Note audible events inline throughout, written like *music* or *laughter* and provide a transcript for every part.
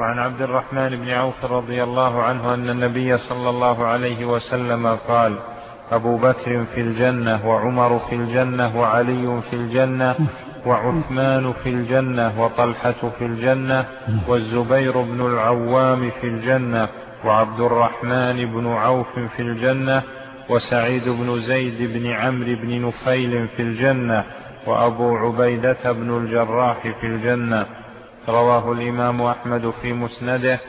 وعن عبد الرحمن بن عوف رضي الله عنه أن النبي صلى الله عليه وسلم قال أبو بكر في الجنة وعمر في الجنة وعلي في الجنة وعثمان في الجنة وطلحة في الجنة والزبير بن العوام في الجنة وعبد الرحمن بن عوف في الجنة وسعيد بن زيد بن عمرو بن نفيل في الجنة وأبو عبيدة بن الجراح في الجنة رواه الإمام أحمد في مسنده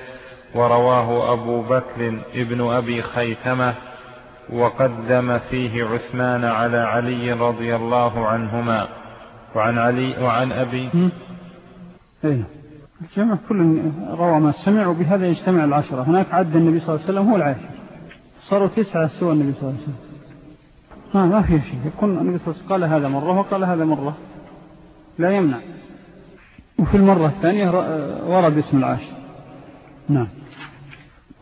ورواه أبو بكر ابن أبي خيثمة وقدم فيه عثمان على علي رضي الله عنهما. وعن علي وعن أبي. إيه. الجمع كل روى ما سمعوا بهذا يجتمع العشرة. هناك عد النبي صلى الله عليه وسلم هو العاشر. صاروا تسعة سوى النبي صلى الله عليه وسلم. ما ما في شيء. يكون النبي صلى الله عليه وسلم قال هذا مرة وقال هذا مرة. لا يمنع. وفي المرة الثانية ورد اسم العاشر نعم.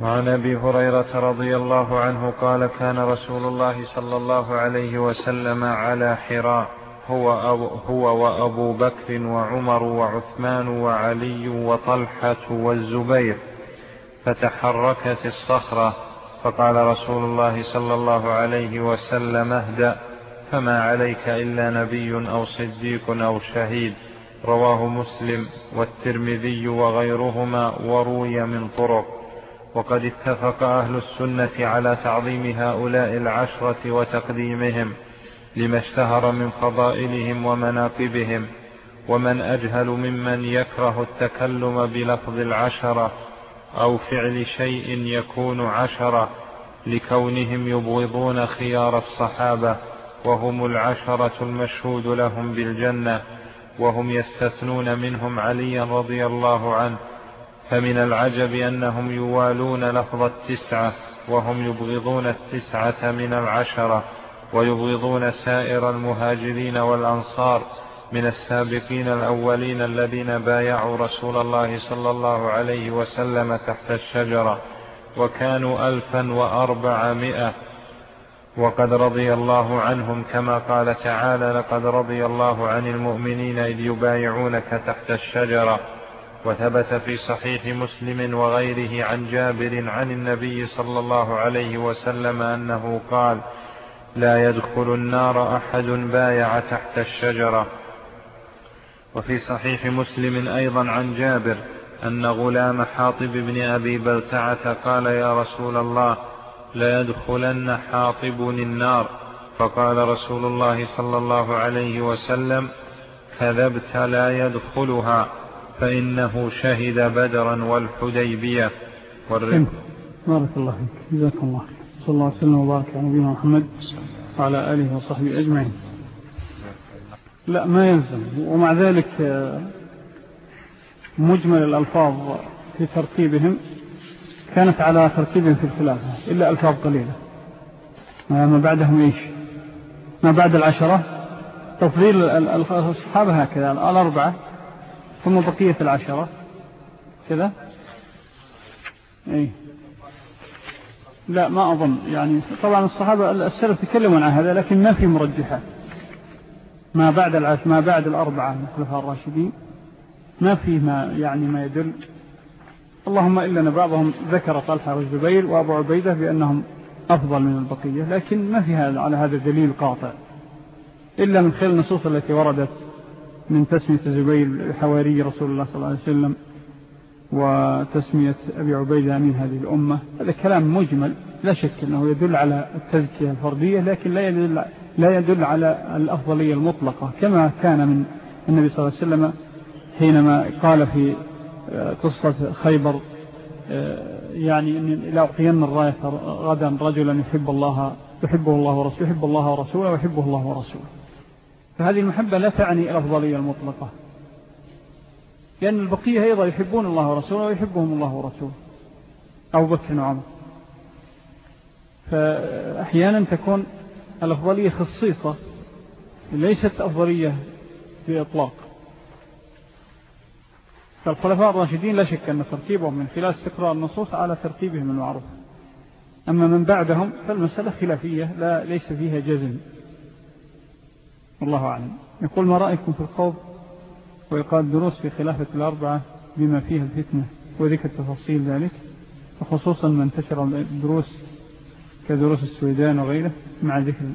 وعن أبي هريرة رضي الله عنه قال كان رسول الله صلى الله عليه وسلم على حراء هو, هو وأبو بكر وعمر وعثمان وعلي وطلحة والزبير فتحركت الصخرة فقال رسول الله صلى الله عليه وسلم اهدأ فما عليك إلا نبي أو صديق أو شهيد. رواه مسلم والترمذي وغيرهما وروي من طرق. وقد اتفق أهل السنة على تعظيم هؤلاء العشرة وتقديمهم لما اشتهر من فضائلهم ومناقبهم ومن أجهل ممن يكره التكلم بلفظ العشرة أو فعل شيء يكون عشرة لكونهم يبغضون خيار الصحابة وهم العشرة المشهود لهم بالجنة. وهم يستثنون منهم عليا رضي الله عنه فمن العجب أنهم يوالون لفظ التسعة وهم يبغضون التسعة من العشرة ويبغضون سائر المهاجرين والأنصار من السابقين الأولين الذين بايعوا رسول الله صلى الله عليه وسلم تحت الشجرة وكانوا ألفا وأربعمائة وقد رضي الله عنهم كما قال تعالى لقد رضي الله عن المؤمنين إذ يبايعونك تحت الشجرة وثبت في صحيح مسلم وغيره عن جابر عن النبي صلى الله عليه وسلم أنه قال لا يدخل النار أحد بايع تحت الشجرة وفي صحيح مسلم أيضا عن جابر أن غلام حاطب بن أبي بلتعة قال يا رسول الله ليدخلن حاطب النار. فقال رسول الله صلى الله عليه وسلم كذبت لا يدخلها فإنه شهد بدرا والحديبية. والرب بارك الله فيك جزاك الله صلى الله وسلم وبارك على نبينا محمد وعلى آله وصحبه أجمعين. لا ما يلزم ومع ذلك مجمل الألفاظ في ترتيبهم. كانت على ترتيب في الخلافة إلا ألفاظ قليلة. ما بعدهم إيش؟ ما بعد العشرة تفضيل الصحابة هكذا الأربعة ثم بقية العشرة. كذا؟ إيه. لا ما أظن. يعني طبعا الصحابة السلف تكلمون عن هذا لكن ما في مرجحات. ما بعد العش ما بعد الأربعة الخلفاء الراشدين. ما فيه ما يعني ما يدل. اللهم إلا أن بعضهم ذكر طلحة والزبير وأبو عبيدة بأنهم أفضل من البقية لكن ما في هذا على هذا دليل قاطع. إلا من خلال النصوص التي وردت من تسمية زبير حواري رسول الله صلى الله عليه وسلم وتسمية أبي عبيدة من هذه الأمة. هذا كلام مجمل لا شك أنه يدل على التزكية الفردية لكن لا يدل, لا يدل على الأفضلية المطلقة كما كان من النبي صلى الله عليه وسلم حينما قال في قصة خيبر يعني لا أعطين الراية غدا رجلا يحب الله يحبه الله ورسوله يحب الله ورسوله ويحبه الله ورسوله. فهذه المحبة لا تعني الأفضلية المطلقة. لأن البقية أيضا يحبون الله ورسوله ويحبهم الله ورسوله. أو بكر وعمر. فأحيانا تكون الأفضلية خصيصة ليست أفضلية بإطلاق. فالخلفاء الراشدين لا شك أن ترتيبهم من خلال استقراء النصوص على ترتيبهم المعروف. أما من بعدهم فالمسألة خلافية لا ليس فيها جزم. والله أعلم. يقول ما رأيكم في القوض وإلقاء الدروس في خلافة الأربعة بما فيها الفتنة وذكر تفاصيل ذلك؟ وخصوصا ما انتشر الدروس كدروس السويدان وغيره مع ذكر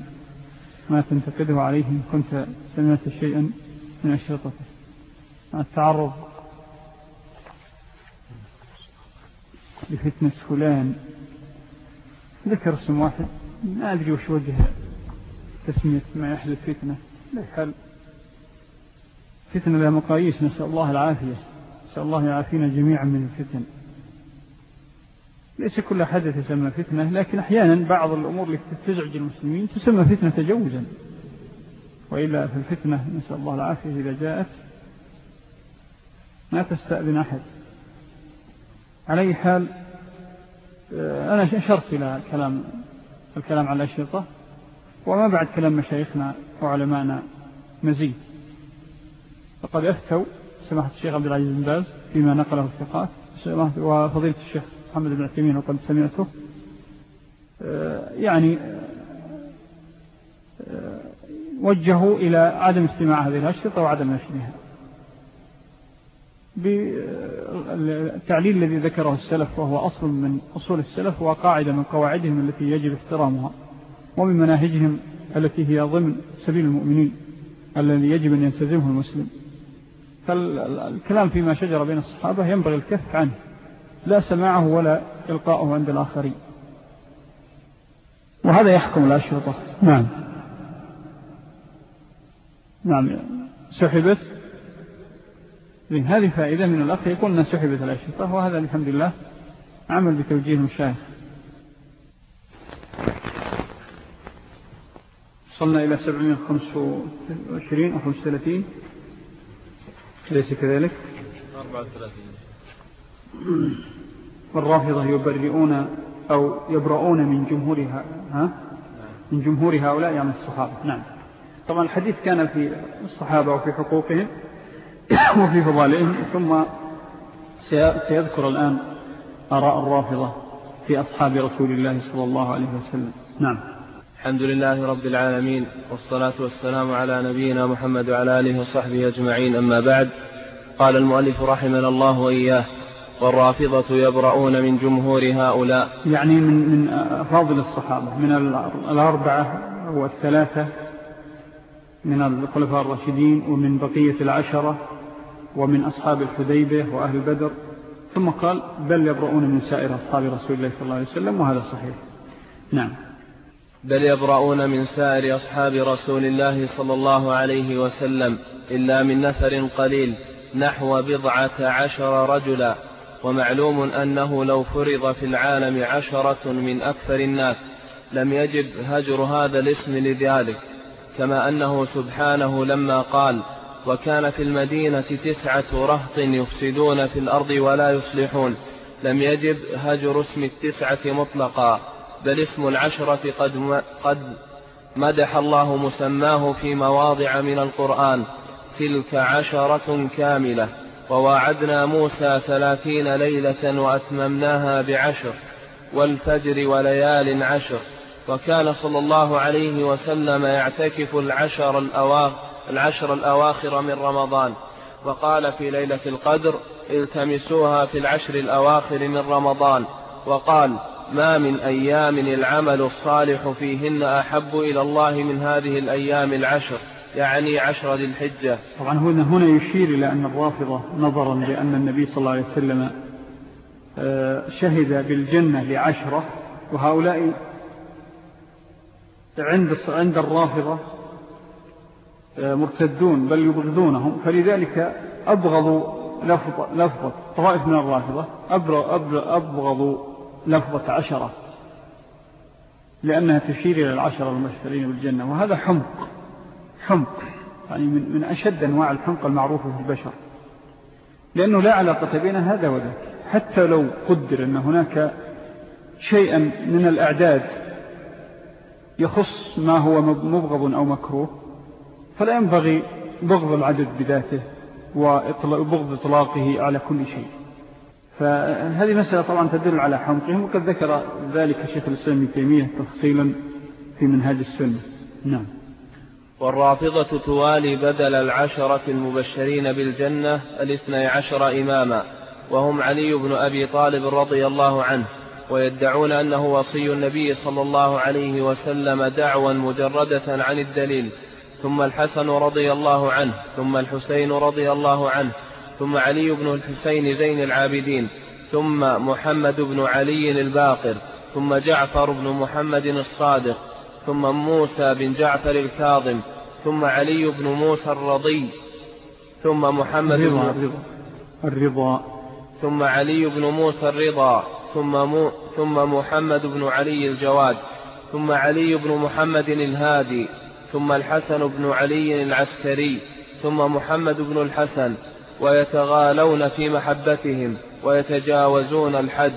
ما تنتقده عليه إن كنت سمعت شيئا من أشرطته. مع التعرض لفتنة فلان. ذكر اسم واحد. ما أدري وش وجه تسمية ما يحدث فتنة لا حل فتنة لها مقاييس. نسأل الله العافية. نسأل الله يعافينا جميعا من الفتن. ليس كل حدث يسمى فتنة لكن أحيانا بعض الأمور التي تزعج المسلمين تسمى فتنة تجوزا. وإلا في الفتنة نسأل الله العافية إذا جاءت. ما تستأذن أحد. على أي حال آه، أنا أشرت إلى الكلام الكلام على الأشرطة وما بعد كلام مشايخنا وعلمائنا مزيد. فقد أفتوا سماحة الشيخ عبد العزيز بن باز فيما نقله الثقات وفضيلة الشيخ محمد بن عثيمين وقد سمعته. آه، يعني آه، وجهوا إلى عدم استماع هذه الأشرطة وعدم نشرها. بالتعليل الذي ذكره السلف وهو أصل من أصول السلف وقاعدة من قواعدهم التي يجب احترامها ومن مناهجهم التي هي ضمن سبيل المؤمنين الذي يجب أن ينتزمه المسلم. فالكلام فيما شجر بين الصحابة ينبغي الكف عنه لا سماعه ولا إلقاؤه عند الآخرين. وهذا يحكم الأشرطة. نعم. نعم. سحبت. هذه فائدة من الأخ يقول أنها سحبت الأشرطة وهذا الحمد لله. عمل بتوجيه المشايخ وصلنا إلى 725 أو 35 ليس كذلك؟ 34 والرافضة يبرئون أو يبرؤون من جمهورها ها؟ من جمهور هؤلاء يعني الصحابة. نعم. طبعا الحديث كان في الصحابة وفي حقوقهم. وفي فضائلهم ثم سيذكر الآن أراء الرافضة في أصحاب رسول الله صلى الله عليه وسلم. نعم. الحمد لله رب العالمين والصلاة والسلام على نبينا محمد وعلى آله وصحبه أجمعين أما بعد. قال المؤلف رحمنا الله وإياه والرافضة يبرؤون من جمهور هؤلاء. يعني من من فاضل الصحابة من الأربعة والثلاثة من الخلفاء الراشدين ومن بقية العشرة ومن أصحاب الحديبة وأهل بدر. ثم قال بل يبرؤون من سائر أصحاب رسول الله صلى الله عليه وسلم وهذا صحيح. نعم. بل يبرؤون من سائر أصحاب رسول الله صلى الله عليه وسلم إلا من نفر قليل نحو بضعة عشر رجلا. ومعلوم أنه لو فرض في العالم عشرة من أكثر الناس لم يجب هجر هذا الاسم لذلك. كما أنه سبحانه لما قال وكان في المدينة تسعة رهط يفسدون في الأرض ولا يصلحون. لم يجب هجر اسم التسعة مطلقا بل اسم العشرة قد, قد مدح الله مسماه في مواضع من القرآن. تلك عشرة كاملة وواعدنا موسى ثلاثين ليلة وأتممناها بعشر والفجر وليال عشر. وكان صلى الله عليه وسلم يعتكف العشر الأواخر, العشر الأواخر من رمضان. وقال في ليلة القدر التمسوها في العشر الأواخر من رمضان. وقال ما من أيام العمل الصالح فيهن أحب إلى الله من هذه الأيام العشر يعني عشر ذي الحجة. طبعا هنا, هنا يشير إلى أن الرافضة نظرا لأن النبي صلى الله عليه وسلم آه، شهد بالجنة لعشرة وهؤلاء عند عند الرافضة مرتدون بل يبغضونهم فلذلك أبغضوا لفظة, طوائف من الرافضة أبغضوا لفظة عشرة لأنها تشير إلى العشرة المشترين بالجنة وهذا حمق حمق يعني من, من أشد أنواع الحمق المعروفة في البشر لأنه لا علاقة بين هذا وذاك حتى لو قدر أن هناك شيئا من الأعداد يخص ما هو مبغض أو مكروه فلا ينبغي بغض العدد بذاته وبغض إطلاقه على كل شيء. فهذه مسألة طبعا تدل على حمقهم وقد ذكر ذلك الشيخ الإسلام تيمية تفصيلا في منهاج السنة. نعم. والرافضة توالي بدل العشرة المبشرين بالجنة الاثني عشر إماما وهم علي بن أبي طالب رضي الله عنه ويدعون أنه وصي النبي صلى الله عليه وسلم دعوا مجردة عن الدليل ثم الحسن رضي الله عنه ثم الحسين رضي الله عنه ثم علي بن الحسين زين العابدين ثم محمد بن علي الباقر ثم جعفر بن محمد الصادق ثم موسى بن جعفر الكاظم ثم علي بن موسى الرضي ثم محمد الرضا بن الرضا. ثم علي بن موسى الرضا ثم مو ثم محمد بن علي الجواد ثم علي بن محمد الهادي ثم الحسن بن علي العسكري ثم محمد بن الحسن ويتغالون في محبتهم ويتجاوزون الحد.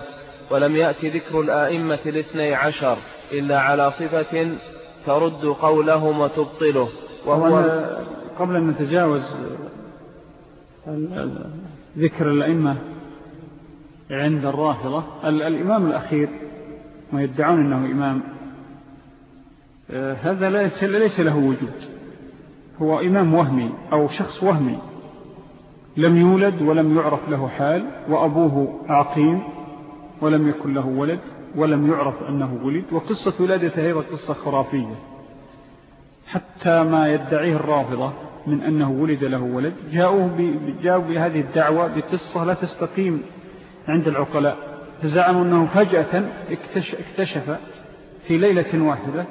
ولم يأت ذكر الآئمة الاثني عشر إلا على صفة ترد قولهم وتبطله. وهو قبل أن نتجاوز ذكر الأئمة عند الرافضة الإمام الأخير ما يدعون أنه إمام هذا ليس له وجود. هو إمام وهمي أو شخص وهمي. لم يولد ولم يعرف له حال وأبوه عقيم ولم يكن له ولد ولم يعرف أنه ولد. وقصة ولادته هي قصة خرافية. حتى ما يدعيه الرافضة من أنه ولد له ولد جاءوه جاءوا بهذه الدعوة بقصة لا تستقيم عند العقلاء. فزعموا أنه فجأة اكتشف في ليلة واحدة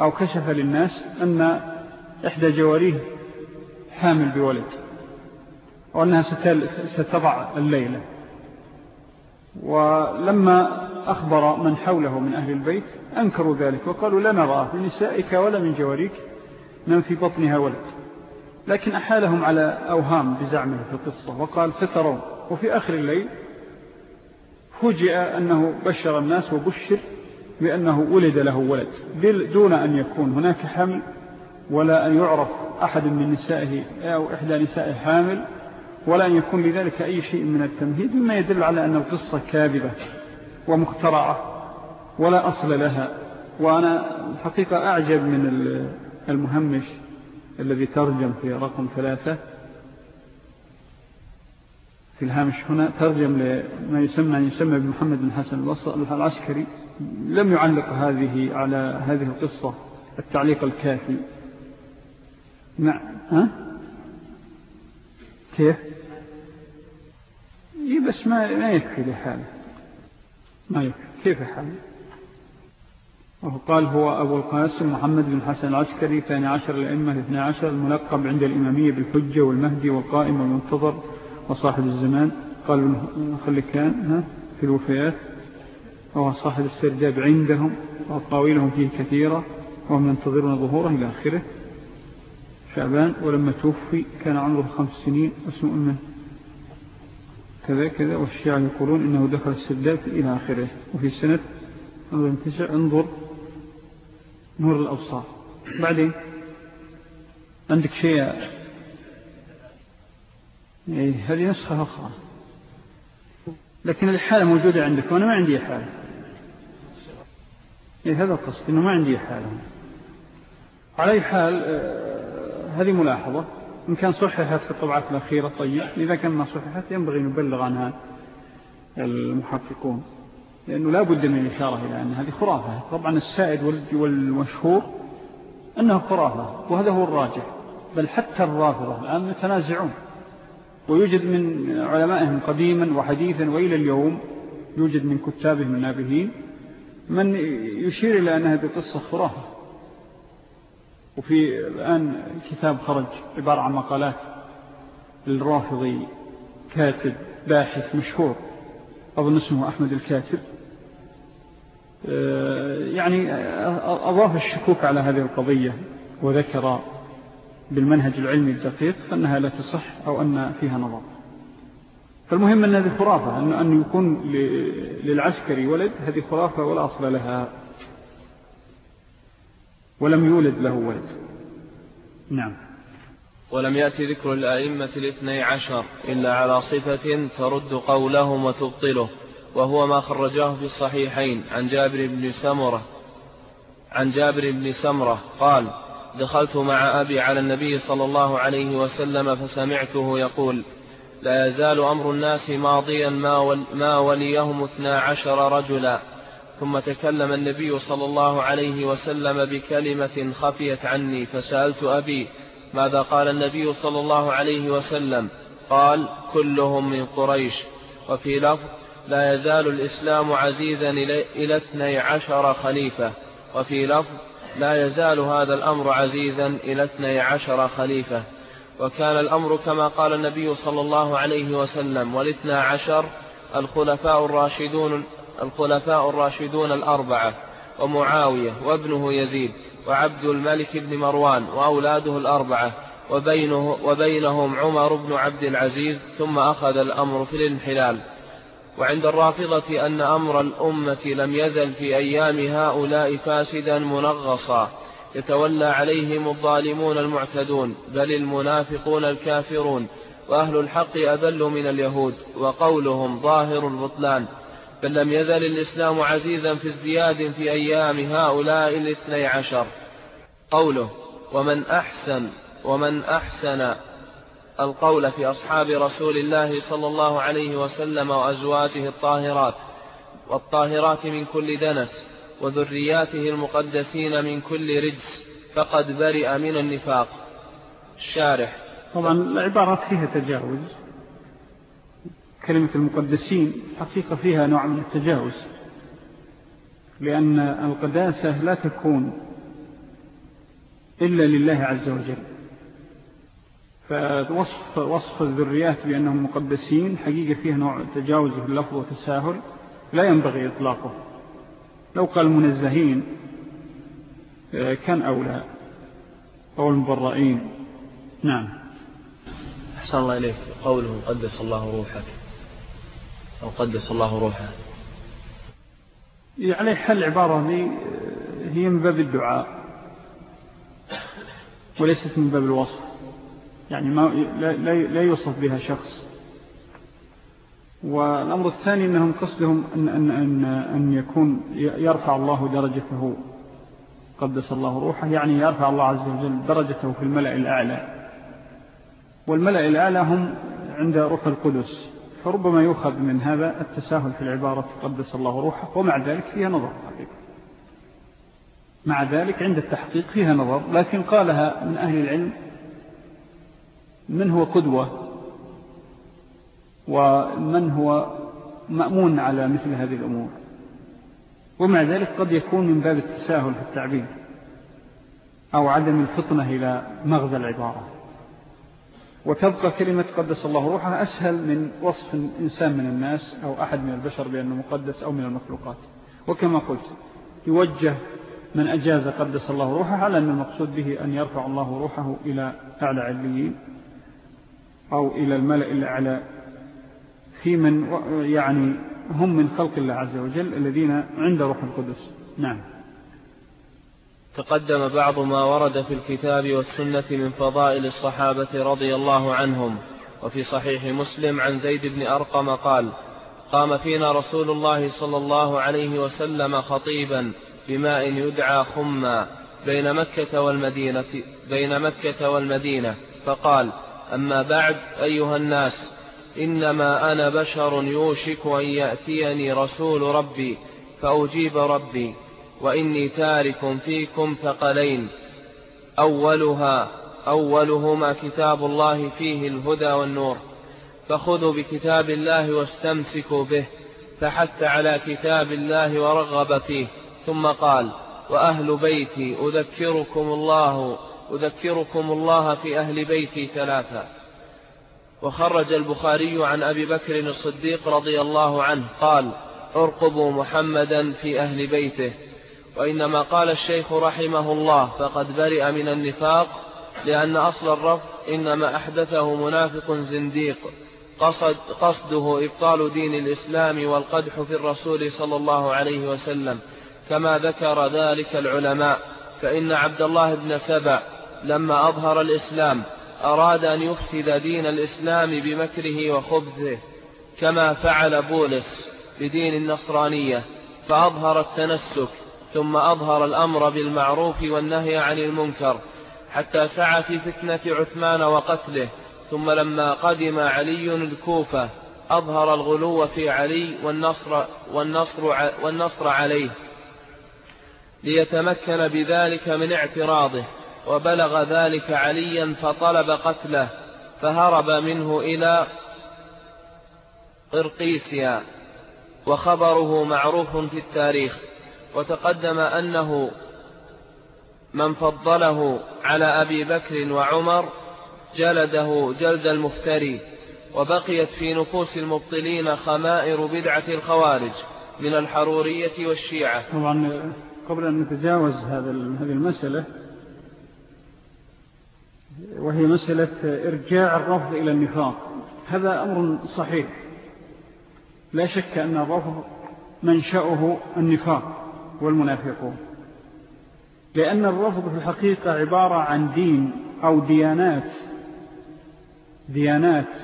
أو كشف للناس أن إحدى جواريه حامل بولد وأنها ستضع الليلة. ولما أخبر من حوله من أهل البيت أنكروا ذلك وقالوا لا نرى في نسائك ولا من جواريك من في بطنها ولد. لكن أحالهم على أوهام بزعمه في القصة وقال سترون. وفي آخر الليل فوجئ أنه بشر الناس وبشر بأنه ولد له ولد. دون أن يكون هناك حمل ولا أن يعرف أحد من نسائه أو إحدى نسائه حامل ولا أن يكون لذلك أي شيء من التمهيد مما يدل على أن القصة كاذبة ومخترعة ولا أصل لها. وأنا الحقيقة أعجب من المهمش الذي ترجم في رقم ثلاثة. في الهامش هنا ترجم لما يسمى يسمى بمحمد بن حسن العسكري. لم يعلق هذه على هذه القصة التعليق الكافي. نعم ها؟ كيف؟ إيه بس ما ما يكفي لحاله. ما يكفي. كيف حاله؟ وقال هو أبو القاسم محمد بن حسن العسكري ثاني عشر الأئمة الاثنى عشر الملقب عند الإمامية بالحجة والمهدي والقائم والمنتظر وصاحب الزمان. قال خلكان ها في الوفيات. وهو صاحب السرداب عندهم وأقاويلهم فيه كثيرة وهم ينتظرون ظهوره إلى آخره. شعبان ولما توفي كان عمره خمس سنين اسمه أمه كذا كذا والشيعة يقولون إنه دخل السرداب إلى آخره. وفي سنة انظر نور الأبصار. بعدين عندك شيء؟ إيه هذه نسخة أخرى. لكن الحالة موجودة عندك وأنا ما عندي حالة إيه هذا القصد إنه ما عندي حالة على أي حال آه هذه ملاحظة. إن كان صححت في الطبعات الأخيرة طيب. إذا كان ما صححت ينبغي نبلغ عنها المحققون. لأنه لا بد من الإشارة إلى أن هذه خرافة. طبعا السائد والمشهور أنها خرافة وهذا هو الراجح. بل حتى الرافضة الآن يتنازعون. ويوجد من علمائهم قديما وحديثا وإلى اليوم يوجد من كتابهم النابهين من يشير إلى أن هذه قصة خرافة. وفي الآن كتاب خرج عبارة عن مقالات للرافضي كاتب باحث مشهور أظن اسمه أحمد الكاتب. يعني أضاف الشكوك على هذه القضية وذكر بالمنهج العلمي الدقيق أنها لا تصح أو أن فيها نظر. فالمهم أن هذه خرافة أن, أن يكون للعسكري ولد هذه خرافة ولا أصل لها. ولم يولد له ولد. نعم. ولم يأتي ذكر الأئمة الاثني عشر إلا على صفة ترد قولهم وتبطله وهو ما خرجاه في الصحيحين. عن جابر بن سمرة عن جابر بن سمرة قال دخلت مع أبي على النبي صلى الله عليه وسلم فسمعته يقول لا يزال أمر الناس ماضيا ما وليهم اثنا عشر رجلا. ثم تكلم النبي صلى الله عليه وسلم بكلمة خفيت عني فسألت أبي ماذا قال النبي صلى الله عليه وسلم؟ قال كلهم من قريش. وفي لفظ لا يزال الإسلام عزيزا إلى اثني عشر خليفة. وفي لفظ لا يزال هذا الأمر عزيزا إلى اثني عشر خليفة. وكان الأمر كما قال النبي صلى الله عليه وسلم والاثنى عشر الخلفاء الراشدون الخلفاء الراشدون الأربعة ومعاوية وابنه يزيد وعبد الملك بن مروان وأولاده الأربعة وبينه وبينهم عمر بن عبد العزيز ثم أخذ الأمر في الانحلال. وعند الرافضة أن أمر الأمة لم يزل في أيام هؤلاء فاسدا منغصا. يتولى عليهم الظالمون المعتدون بل المنافقون الكافرون وأهل الحق أذل من اليهود وقولهم ظاهر البطلان. بل لم يزل الإسلام عزيزا في ازدياد في أيام هؤلاء الاثني عشر. قوله ومن أحسن ومن أحسن القول في أصحاب رسول الله صلى الله عليه وسلم وأزواجه الطاهرات والطاهرات من كل دنس وذرياته المقدسين من كل رجس فقد برئ من النفاق. الشارح طبعا العبارات فيها تجاوز. كلمة المقدسين حقيقة فيها نوع من التجاوز لأن القداسة لا تكون إلا لله عز وجل. فوصف وصف الذريات بأنهم مقدسين حقيقة فيها نوع تجاوز في اللفظ وتساهل لا ينبغي إطلاقه. لو قال منزهين آه، كان أولى. أو المبرئين. نعم. أحسن الله إليك. قوله قدس الله روحك. أو قدس الله روحه. يعني حل العبارة دي هي من باب الدعاء وليست من باب الوصف. يعني ما لا, لا يوصف بها شخص. والأمر الثاني أنهم قصدهم أن, أن, أن, أن يكون يرفع الله درجته. قدس الله روحه يعني يرفع الله عز وجل درجته في الملأ الأعلى. والملأ الأعلى هم عند روح القدس. فربما يؤخذ من هذا التساهل في العبارة قدس الله روحه ومع ذلك فيها نظر حقيقة مع ذلك عند التحقيق فيها نظر لكن قالها من أهل العلم من هو قدوة ومن هو مأمون على مثل هذه الأمور. ومع ذلك قد يكون من باب التساهل في التعبير أو عدم الفطنة إلى مغزى العبارة. وتبقى كلمة قدس الله روحها أسهل من وصف إنسان من الناس أو أحد من البشر بأنه مقدس أو من المخلوقات. وكما قلت يوجه من أجاز قدس الله روحه على أن المقصود به أن يرفع الله روحه إلى أعلى عليين. أو إلى الملأ الأعلى في من يعني هم من خلق الله عز وجل الذين عند روح القدس. نعم. تقدم بعض ما ورد في الكتاب والسنة من فضائل الصحابة رضي الله عنهم. وفي صحيح مسلم عن زيد بن أرقم قال قام فينا رسول الله صلى الله عليه وسلم خطيبا بماء يدعى خما بين مكة والمدينة بين مكة والمدينة فقال أما بعد أيها الناس إنما أنا بشر يوشك أن يأتيني رسول ربي فأجيب ربي وإني تارك فيكم ثقلين. أولها أولهما كتاب الله فيه الهدى والنور. فخذوا بكتاب الله واستمسكوا به فحث على كتاب الله ورغب فيه. ثم قال وأهل بيتي أذكركم الله أذكركم الله في أهل بيتي ثلاثة وخرج البخاري عن أبي بكر الصديق رضي الله عنه قال ارقبوا محمدا في أهل بيته. وإنما قال الشيخ رحمه الله فقد برئ من النفاق لأن أصل الرفض إنما أحدثه منافق زنديق. قصد قصده إبطال دين الإسلام والقدح في الرسول صلى الله عليه وسلم. كما ذكر ذلك العلماء فإن عبد الله بن سبع لما أظهر الإسلام أراد أن يفسد دين الإسلام بمكره وخبثه كما فعل بولس بدين النصرانية فأظهر التنسك ثم أظهر الأمر بالمعروف والنهي عن المنكر حتى سعى في فتنة عثمان وقتله ثم لما قدم علي الكوفة أظهر الغلو في علي والنصر, والنصر, والنصر عليه ليتمكن بذلك من اعتراضه. وبلغ ذلك عليا فطلب قتله فهرب منه إلى قرقيسيا وخبره معروف في التاريخ وتقدم أنه من فضله على أبي بكر وعمر جلده جلد المفتري وبقيت في نفوس المبطلين خمائر بدعة الخوارج من الحرورية والشيعة. طبعا قبل أن نتجاوز هذه المسألة وهي مسألة إرجاع الرفض إلى النفاق. هذا أمر صحيح. لا شك أن الرفض منشأه النفاق والمنافقون. لأن الرفض في الحقيقة عبارة عن دين أو ديانات ديانات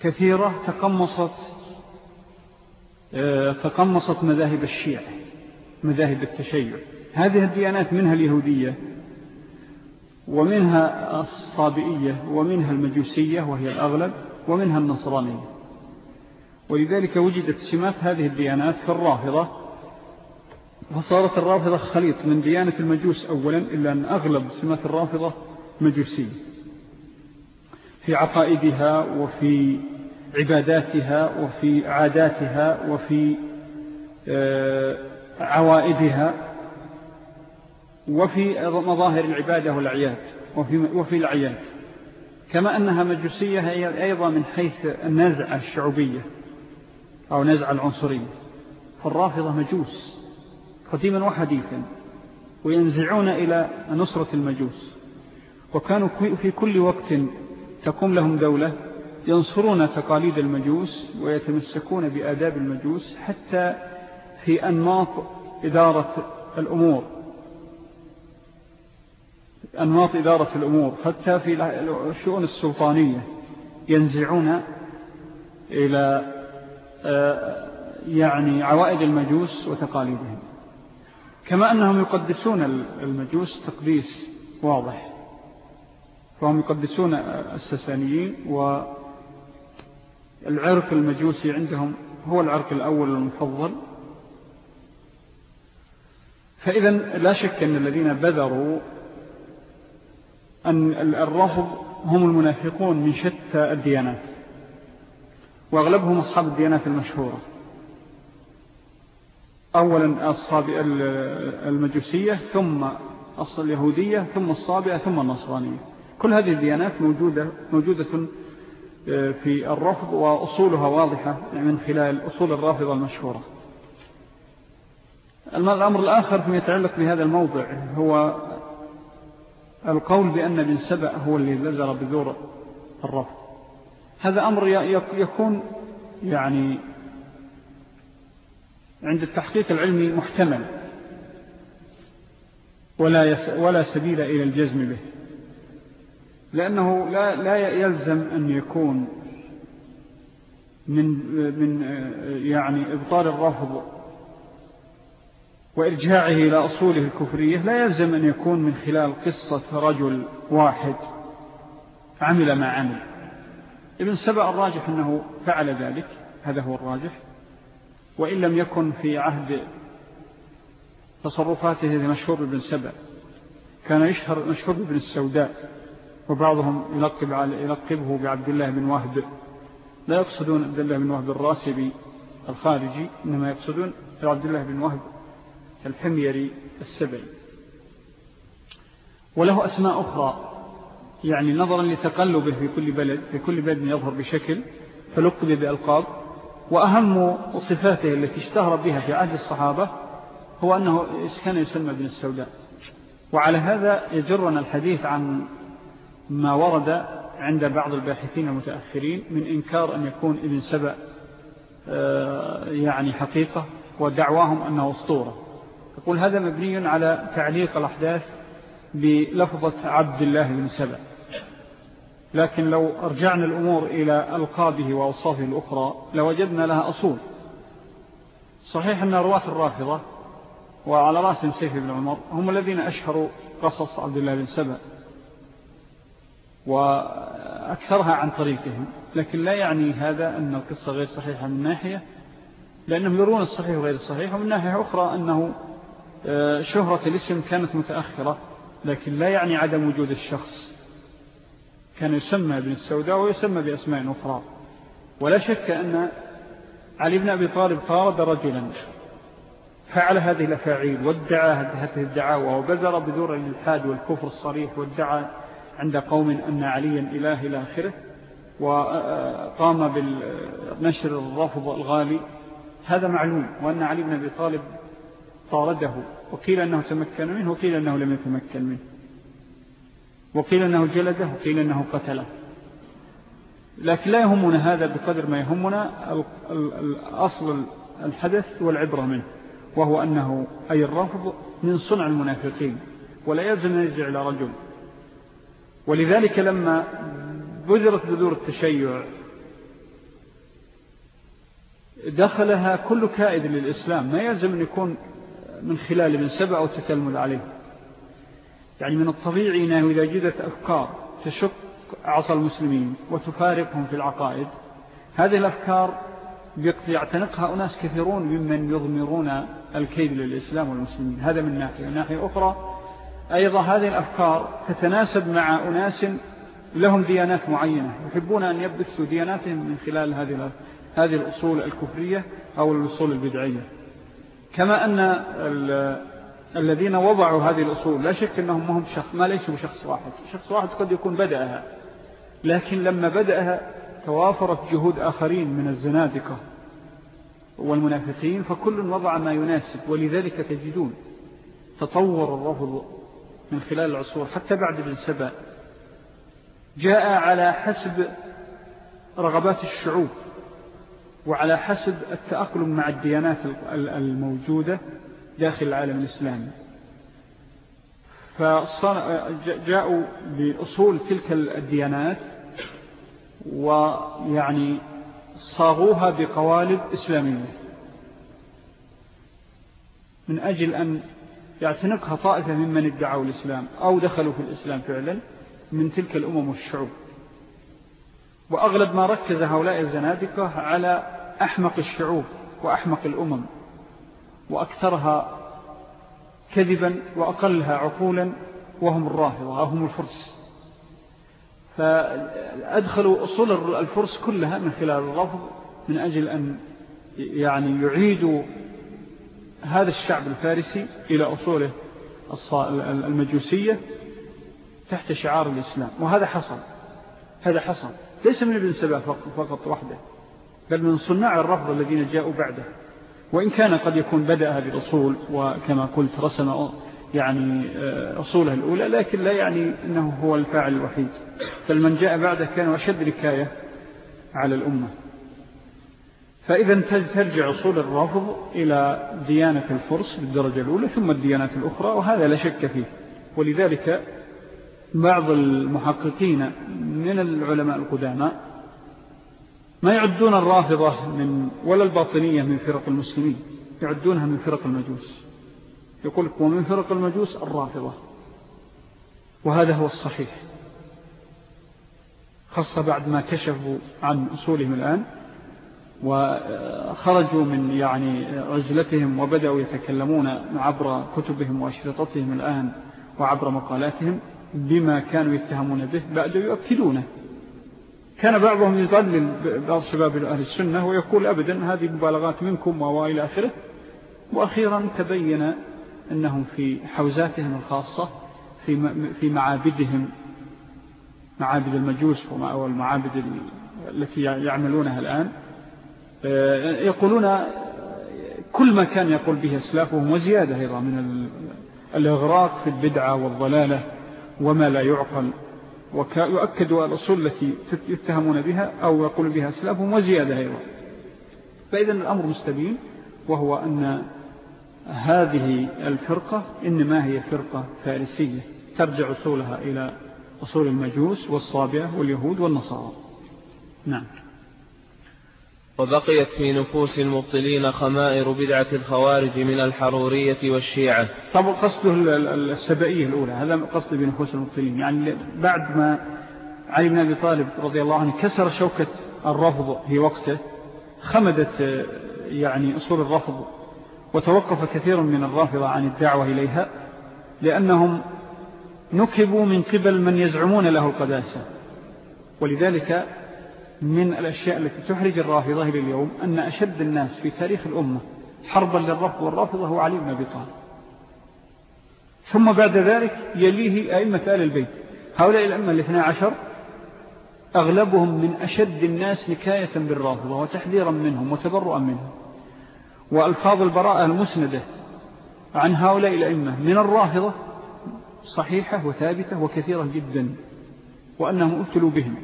كثيرة تقمصت آه، تقمصت مذاهب الشيعة مذاهب التشيع. هذه الديانات منها اليهودية ومنها الصابئية ومنها المجوسية وهي الأغلب ومنها النصرانية. ولذلك وجدت سمات هذه الديانات في الرافضة فصارت الرافضة خليط من ديانة المجوس أولا إلا أن أغلب سمات الرافضة مجوسية. في عقائدها وفي عباداتها وفي عاداتها وفي آه، عوائدها وفي مظاهر العبادة والعياد وفي, وفي العياد. كما أنها مجوسية هي أيضا من حيث النزع الشعوبية أو نزع العنصرية. فالرافضة مجوس قديما وحديثا وينزعون إلى نصرة المجوس. وكانوا في كل وقت تقوم لهم دولة ينصرون تقاليد المجوس ويتمسكون بآداب المجوس حتى في أنماط إدارة الأمور. أنماط إدارة الأمور حتى في الشؤون السلطانية ينزعون إلى آه، يعني عوائد المجوس وتقاليدهم. كما أنهم يقدسون المجوس تقديس واضح. فهم يقدسون السسانيين والعرق المجوسي عندهم هو العرق الأول المفضل فإذا لا شك أن الذين بذروا أن الرفض هم المنافقون من شتى الديانات وأغلبهم أصحاب الديانات المشهورة. أولا المجوسية ثم اليهودية ثم الصابئة ثم النصرانية. كل هذه الديانات موجودة, موجودة آه، في الرفض وأصولها واضحة من خلال أصول الرافضة المشهورة. الأمر الآخر فيما يتعلق بهذا الموضع هو القول بأن ابن سبأ هو اللي بذر بذور الرفض. هذا أمر يكون يعني عند التحقيق العلمي محتمل. ولا, ولا سبيل إلى الجزم به. لأنه لا, لا يلزم أن يكون من, من يعني إبطال الرفض وإرجاعه إلى أصوله الكفرية لا يلزم أن يكون من خلال قصة رجل واحد عمل ما عمل. ابن سبأ الراجح أنه فعل ذلك هذا هو الراجح. وإن لم يكن في عهد تصرفاته مشهور بابن سبأ. كان يشهر مشهور بابن السوداء وبعضهم يلقب يلقبه بعبد الله بن وهب. لا يقصدون عبد الله بن وهب الراسبي الخارجي إنما يقصدون عبد الله بن وهب. الحميري السبعي. وله أسماء أخرى يعني نظرا لتقلبه في كل بلد في كل بلد يظهر بشكل فلقب بألقاب. وأهم صفاته التي اشتهر بها في عهد الصحابة هو أنه كان يسمى ابن السوداء. وعلى هذا يجرنا الحديث عن ما ورد عند بعض الباحثين المتأخرين من إنكار أن يكون ابن سبأ آه، يعني حقيقة ودعواهم أنه أسطورة. يقول هذا مبني على تعليق الأحداث بلفظة عبد الله بن سبأ. لكن لو أرجعنا الأمور إلى ألقابه وأوصافه الأخرى لوجدنا لها أصول. صحيح أن رواة الرافضة وعلى رأسهم سيف بن عمر هم الذين أشهروا قصص عبد الله بن سبأ وأكثرها عن طريقهم لكن لا يعني هذا أن القصة غير صحيحة من ناحية لأنهم يرون الصحيح وغير الصحيح ومن ناحية أخرى أنه شهرة الاسم كانت متأخرة لكن لا يعني عدم وجود الشخص. كان يسمى ابن السوداء ويسمى بأسماء أخرى. ولا شك أن علي بن أبي طالب طارد رجلا فعل هذه الأفاعيل وادعى هذه الدعاوى وبذر بذور الإلحاد والكفر الصريح وادعى عند قوم أن عليا إله إلى آخره وقام بالنشر الرفض الغالي. هذا معلوم وأن علي بن أبي طالب طارده. وقيل أنه تمكن منه وقيل أنه لم يتمكن منه. وقيل أنه جلده وقيل أنه قتله. لكن لا يهمنا هذا بقدر ما يهمنا أصل الحدث والعبرة منه وهو أنه أي الرفض من صنع المنافقين ولا يلزم يرجع إلى رجل. ولذلك لما بذرت بذور التشيع دخلها كل كائد للإسلام. ما يلزم أن يكون من خلال ابن سبع أو تتلمذ عليه. يعني من الطبيعي أنه إذا جدت أفكار تشق عصى المسلمين وتفارقهم في العقائد هذه الأفكار يعتنقها أناس كثيرون ممن يضمرون الكيد للإسلام والمسلمين. هذا من ناحية. من ناحية أخرى أيضا هذه الأفكار تتناسب مع أناس لهم ديانات معينة يحبون أن يبثوا دياناتهم من خلال هذه هذه الأصول الكفرية أو الأصول البدعية. كما أن الذين وضعوا هذه الأصول لا شك أنهم هم شخص ما ليسوا بشخص واحد. شخص واحد قد يكون بدأها لكن لما بدأها توافرت جهود آخرين من الزنادقة والمنافقين فكل وضع ما يناسب ولذلك تجدون تطور الرفض من خلال العصور حتى بعد ابن سبأ. جاء على حسب رغبات الشعوب. وعلى حسب التأقلم مع الديانات الموجودة داخل العالم الإسلامي. فجاءوا بأصول تلك الديانات ويعني صاغوها بقوالب إسلامية. من أجل أن يعتنقها طائفة ممن ادعوا الإسلام أو دخلوا في الإسلام فعلا من تلك الأمم والشعوب. وأغلب ما ركز هؤلاء الزنادقة على أحمق الشعوب وأحمق الأمم وأكثرها كذبا وأقلها عقولا وهم الرافضة وهم الفرس. فأدخلوا أصول الفرس كلها من خلال الرفض من أجل أن يعني يعيدوا هذا الشعب الفارسي إلى أصوله المجوسية تحت شعار الإسلام. وهذا حصل هذا حصل. ليس من ابن سبأ فقط وحده. بل من صناع الرفض الذين جاءوا بعده. وإن كان قد يكون بدأ هذه الأصول وكما قلت رسم يعني آه، أصولها الأولى لكن لا يعني أنه هو الفاعل الوحيد. فالمن جاء بعده كان أشد ركاية على الأمة. فإذا ترجع أصول الرافض إلى ديانة الفرس بالدرجة الأولى ثم الديانات الأخرى وهذا لا شك فيه. ولذلك بعض المحققين من العلماء القدامى ما يعدون الرافضة من ولا الباطنية من فرق المسلمين يعدونها من فرق المجوس. يقول لك ومن فرق المجوس الرافضة. وهذا هو الصحيح. خاصة بعد ما كشفوا عن أصولهم الآن وخرجوا من يعني عزلتهم وبدأوا يتكلمون عبر كتبهم وأشرطتهم الآن وعبر مقالاتهم بما كانوا يتهمون به بعد يؤكدونه. كان بعضهم يضلل بعض شباب أهل السنة ويقول أبدا هذه مبالغات منكم وإلى آخره. وأخيرا تبين أنهم في حوزاتهم الخاصة في في معابدهم معابد المجوس والمعابد التي يعملونها الآن. آه، يقولون كل ما كان يقول به إسلافهم وزيادة أيضا من الإغراق في البدعة والضلالة وما لا يعقل. ويؤكد الأصول التي يتهمون بها أو يقول بها اسلافهم وزيادة أيضا. فإذا الأمر مستبين وهو أن هذه الفرقة إنما هي فرقة فارسية ترجع أصولها إلى أصول المجوس والصابعة واليهود والنصارى. نعم. وبقيت في نفوس المبطلين خمائر بدعة الخوارج من الحرورية والشيعة. طب قصده السبائية الأولى هذا قصد بنفوس المبطلين. يعني بعد ما علي بن أبي طالب رضي الله عنه كسر شوكة الرفض في وقته خمدت يعني أصول الرفض وتوقف كثير من الرافضة عن الدعوة إليها لأنهم نكبوا من قبل من يزعمون له القداسة. ولذلك من الأشياء التي تحرج الرافضة لليوم أن أشد الناس في تاريخ الأمة حربا للرفض والرافضة هو علي بن أبي طالب. ثم بعد ذلك يليه أئمة آل البيت. هؤلاء الأئمة الاثنى عشر أغلبهم من أشد الناس نكاية بالرافضة وتحذيرا منهم وتبرؤا منهم. وألفاظ البراءة المسندة عن هؤلاء الأئمة من الرافضة صحيحة وثابتة وكثيرة جدا وأنهم ابتلوا بهم.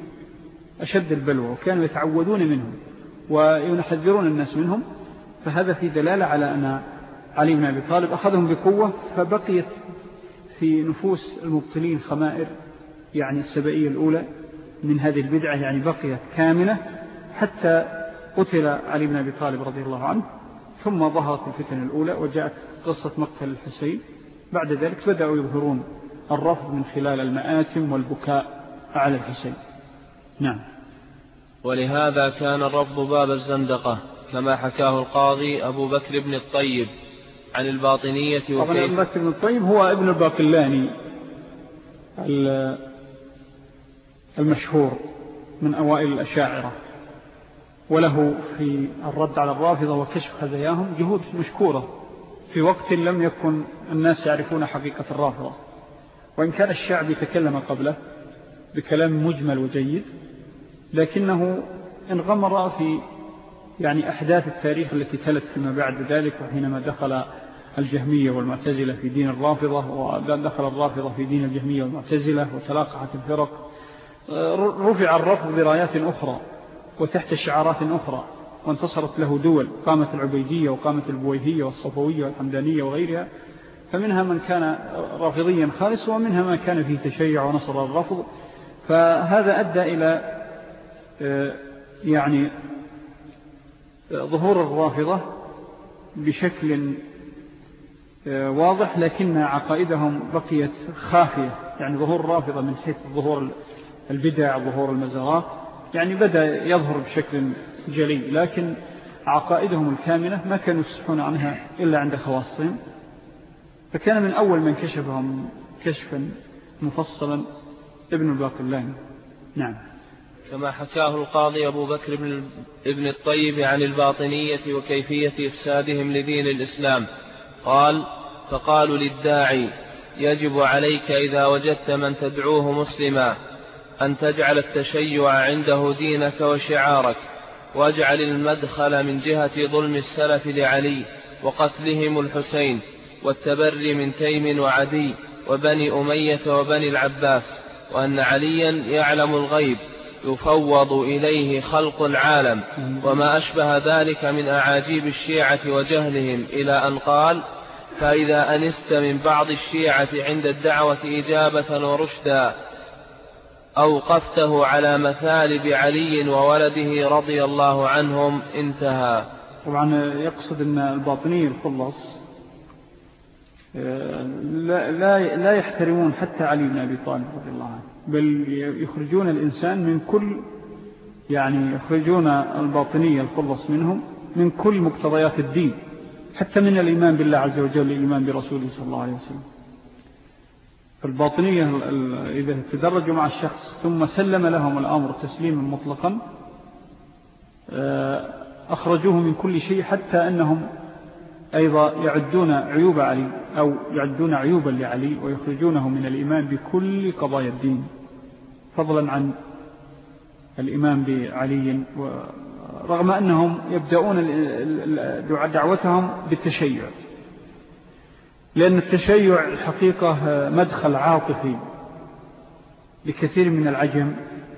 أشد البلوى وكانوا يتعودون منهم وينحذرون الناس منهم فهذا في دلالة على أن علي بن أبي طالب أخذهم بقوة فبقيت في نفوس المبطلين خمائر يعني السبائية الأولى من هذه البدعة يعني بقيت كامنة حتى قتل علي بن أبي طالب رضي الله عنه ثم ظهرت الفتن الأولى وجاءت قصة مقتل الحسين. بعد ذلك بدأوا يظهرون الرفض من خلال المآتم والبكاء على الحسين. نعم. ولهذا كان الرفض باب الزندقة كما حكاه القاضي أبو بكر بن الطيب عن الباطنية وكيف طبعا أبو بكر بن الطيب هو ابن الباقلاني المشهور من أوائل الأشاعرة وله في الرد على الرافضة وكشف خزياهم جهود مشكورة في وقت لم يكن الناس يعرفون حقيقة الرافضة. وإن كان الشعب يتكلم قبله بكلام مجمل وجيد لكنه انغمر في يعني أحداث التاريخ التي تلت فيما بعد ذلك وحينما دخل الجهمية والمعتزلة في دين الرافضة ودخل الرافضة في دين الجهمية والمعتزلة وتلاقحت الفرق. رفع الرفض برايات أخرى وتحت شعارات أخرى وانتصرت له دول قامت العبيدية وقامت البويهية والصفوية والحمدانية وغيرها. فمنها من كان رافضيا خالص ومنها من كان فيه تشيع ونصر الرفض. فهذا أدى إلى آه، يعني ظهور الرافضة بشكل آه، واضح لكن عقائدهم بقيت خافية. يعني ظهور الرافضة من حيث ظهور البدع ظهور المزارات يعني بدأ يظهر بشكل جلي. لكن عقائدهم الكاملة ما كانوا يسحون عنها إلا عند خواصهم. فكان من أول من كشفهم كشفا مفصلا. ابن الباقلاني نعم. كما حكاه القاضي أبو بكر بن ابن الطيب عن الباطنية وكيفية إفسادهم لدين الإسلام. قال فقالوا للداعي يجب عليك إذا وجدت من تدعوه مسلما أن تجعل التشيع عنده دينك وشعارك واجعل المدخل من جهة ظلم السلف لعلي وقتلهم الحسين والتبري من تيم وعدي وبني أمية وبني العباس. وأن عليا يعلم الغيب يفوض إليه خلق العالم وما أشبه ذلك من أعاجيب الشيعة وجهلهم إلى أن قال فإذا أنست من بعض الشيعة عند الدعوة إجابة ورشدا أوقفته على مثالب علي وولده رضي الله عنهم انتهى. طبعا يقصد أن الباطني الخلص لا, لا, لا يحترمون حتى علي بن أبي طالب رضي الله عنه بل يخرجون الإنسان من كل يعني يخرجون الباطنية الخلص منهم من كل مقتضيات الدين حتى من الإيمان بالله عز وجل الإيمان برسوله صلى الله عليه وسلم. فالباطنية إذا تدرجوا مع الشخص ثم سلم لهم الأمر تسليما مطلقا آه، أخرجوه من كل شيء حتى أنهم أيضا يعدون عيوب علي أو يعدون عيوبا لعلي ويخرجونه من الإيمان بكل قضايا الدين. فضلا عن الإيمان بعلي رغم أنهم يبدأون دعوتهم بالتشيع. لأن التشيع الحقيقة مدخل عاطفي لكثير من العجم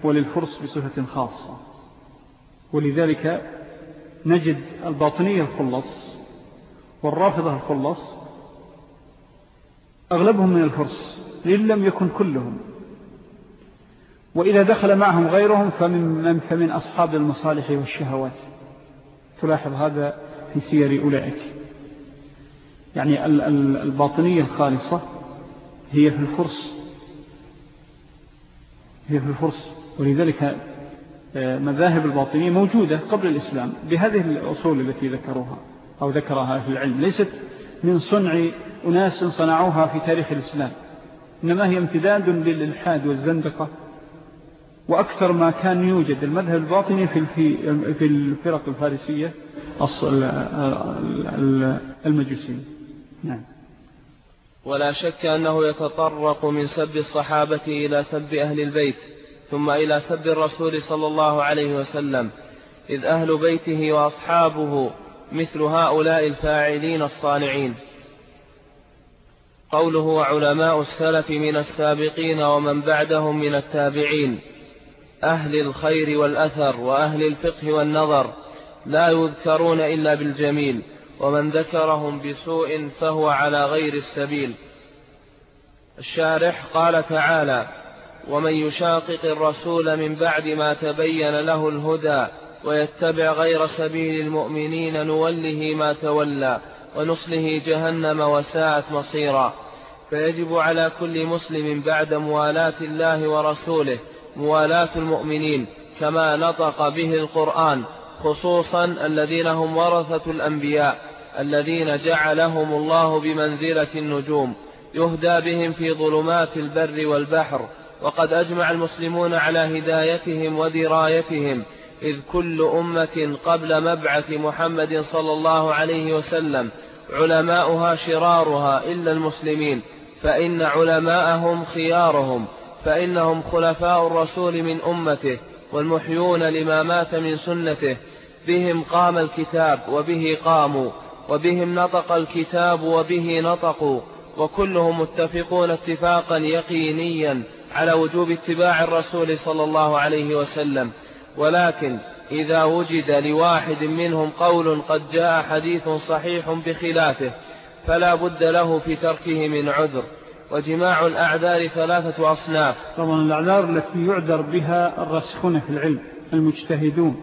وللفرس بصفة خاصة. ولذلك نجد الباطنية الخلص والرافضة الخلص أغلبهم من الفرس إن لم يكن كلهم. وإذا دخل معهم غيرهم فمن, فمن أصحاب المصالح والشهوات. تلاحظ هذا في سير أولئك. يعني الباطنية الخالصة هي في الفرس. هي في الفرس. ولذلك آه، مذاهب الباطنية موجودة قبل الإسلام بهذه الأصول التي ذكروها. أو ذكرها في العلم ليست من صنع أناس صنعوها في تاريخ الإسلام إنما هي امتداد للإلحاد والزندقة وأكثر ما كان يوجد المذهب الباطني في في الفرق الفارسية المجوسين نعم. ولا شك أنه يتطرق من سب الصحابة إلى سب أهل البيت ثم إلى سب الرسول صلى الله عليه وسلم إذ أهل بيته وأصحابه مثل هؤلاء الفاعلين الصانعين. قوله وعلماء السلف من السابقين ومن بعدهم من التابعين. أهل الخير والأثر وأهل الفقه والنظر لا يذكرون إلا بالجميل ومن ذكرهم بسوء فهو على غير السبيل. الشارح قال تعالى ومن يشاقق الرسول من بعد ما تبين له الهدى ويتبع غير سبيل المؤمنين نوله ما تولى ونصله جهنم وساءت مصيرا. فيجب على كل مسلم بعد موالاة الله ورسوله موالاة المؤمنين كما نطق به القرآن خصوصا الذين هم ورثة الأنبياء الذين جعلهم الله بمنزلة النجوم يهدى بهم في ظلمات البر والبحر وقد أجمع المسلمون على هدايتهم ودرايتهم إذ كل أمة قبل مبعث محمد صلى الله عليه وسلم علماؤها شرارها إلا المسلمين فإن علماءهم خيارهم فإنهم خلفاء الرسول من أمته والمحيون لما مات من سنته بهم قام الكتاب وبه قاموا وبهم نطق الكتاب وبه نطقوا وكلهم متفقون اتفاقا يقينيا على وجوب اتباع الرسول صلى الله عليه وسلم. ولكن إذا وجد لواحد منهم قول قد جاء حديث صحيح بخلافه فلا بد له في تركه من عذر. وجماع الأعذار ثلاثة أصناف. طبعا الأعذار التي يعذر بها الراسخون في العلم المجتهدون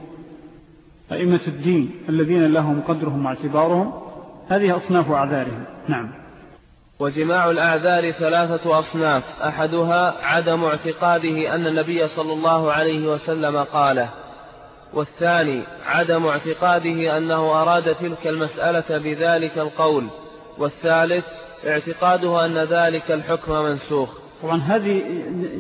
أئمة الدين الذين لهم قدرهم واعتبارهم هذه أصناف أعذارهم. نعم. وجماع الأعذار ثلاثة أصناف أحدها عدم اعتقاده أن النبي صلى الله عليه وسلم قاله والثاني عدم اعتقاده أنه أراد تلك المسألة بذلك القول والثالث اعتقاده أن ذلك الحكم منسوخ طبعا هذه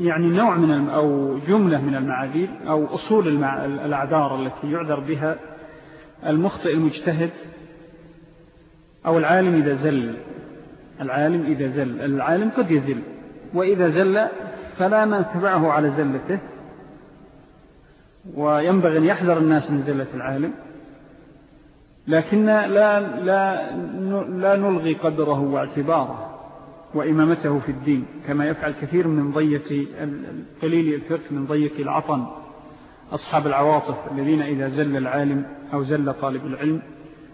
يعني نوع من أو جملة من المعاذير أو أصول. الأعذار التي يعذر بها المخطئ المجتهد أو العالم إذا زل العالم إذا زل. العالم قد يزل. وإذا زل فلا من تبعه على زلته. وينبغي أن يحذر الناس من زلة العالم. لكن لا, لا, لا نلغي قدره واعتباره وإمامته في الدين كما يفعل كثير من ضيق قليل الفقه من ضيق العطن أصحاب العواطف الذين إذا زل العالم أو زل طالب العلم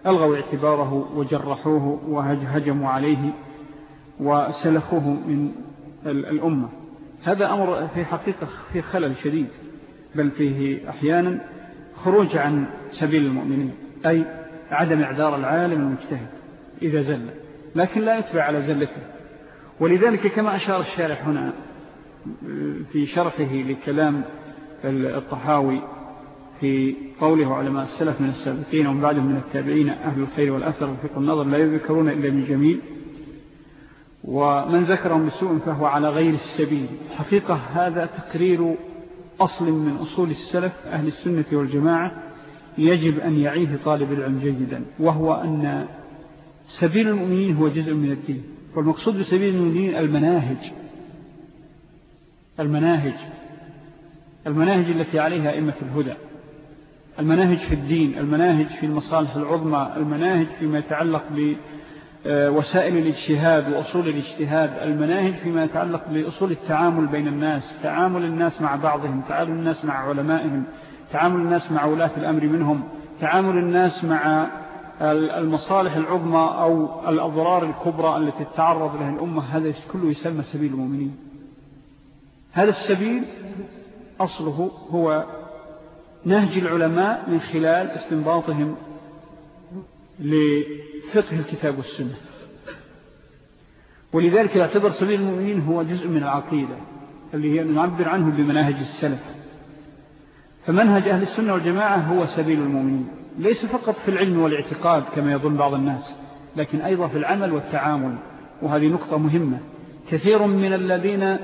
ألغوا اعتباره وجرحوه وهجموا عليه. وسلخوه من الأمة. هذا أمر في حقيقة في خلل شديد بل فيه أحيانا خروج عن سبيل المؤمنين أي عدم إعذار العالم المجتهد إذا زل لكن لا يتبع على زلته. ولذلك كما أشار الشارح هنا في شرحه لكلام الطحاوي في قوله علماء السلف من السابقين ومن بعدهم من التابعين أهل الخير والأثر وفق النظر لا يذكرون إلا بالجميل ومن ذكرهم بسوء فهو على غير السبيل. حقيقة هذا تقرير أصل من أصول السلف أهل السنة والجماعة يجب أن يعيه طالب العلم جيدا وهو أن سبيل المؤمنين هو جزء من الدين. والمقصود بسبيل المؤمنين المناهج. المناهج. المناهج التي عليها أئمة الهدى. المناهج في الدين المناهج في المصالح العظمى المناهج فيما يتعلق بوسائل الاجتهاد وأصول الاجتهاد المناهج فيما يتعلق بأصول التعامل بين الناس تعامل الناس مع بعضهم تعامل الناس مع علمائهم تعامل الناس مع ولاة الأمر منهم تعامل الناس مع المصالح العظمى أو الأضرار الكبرى التي تتعرض لها الأمة. هذا كله يسمى سبيل المؤمنين. هذا السبيل أصله هو نهج العلماء من خلال استنباطهم لفقه الكتاب والسنة. ولذلك يعتبر سبيل المؤمنين هو جزء من العقيدة اللي هي نعبر عنه بمناهج السلف. فمنهج أهل السنة والجماعة هو سبيل المؤمنين ليس فقط في العلم والاعتقاد كما يظن بعض الناس لكن أيضا في العمل والتعامل وهذه نقطة مهمة. كثير من الذين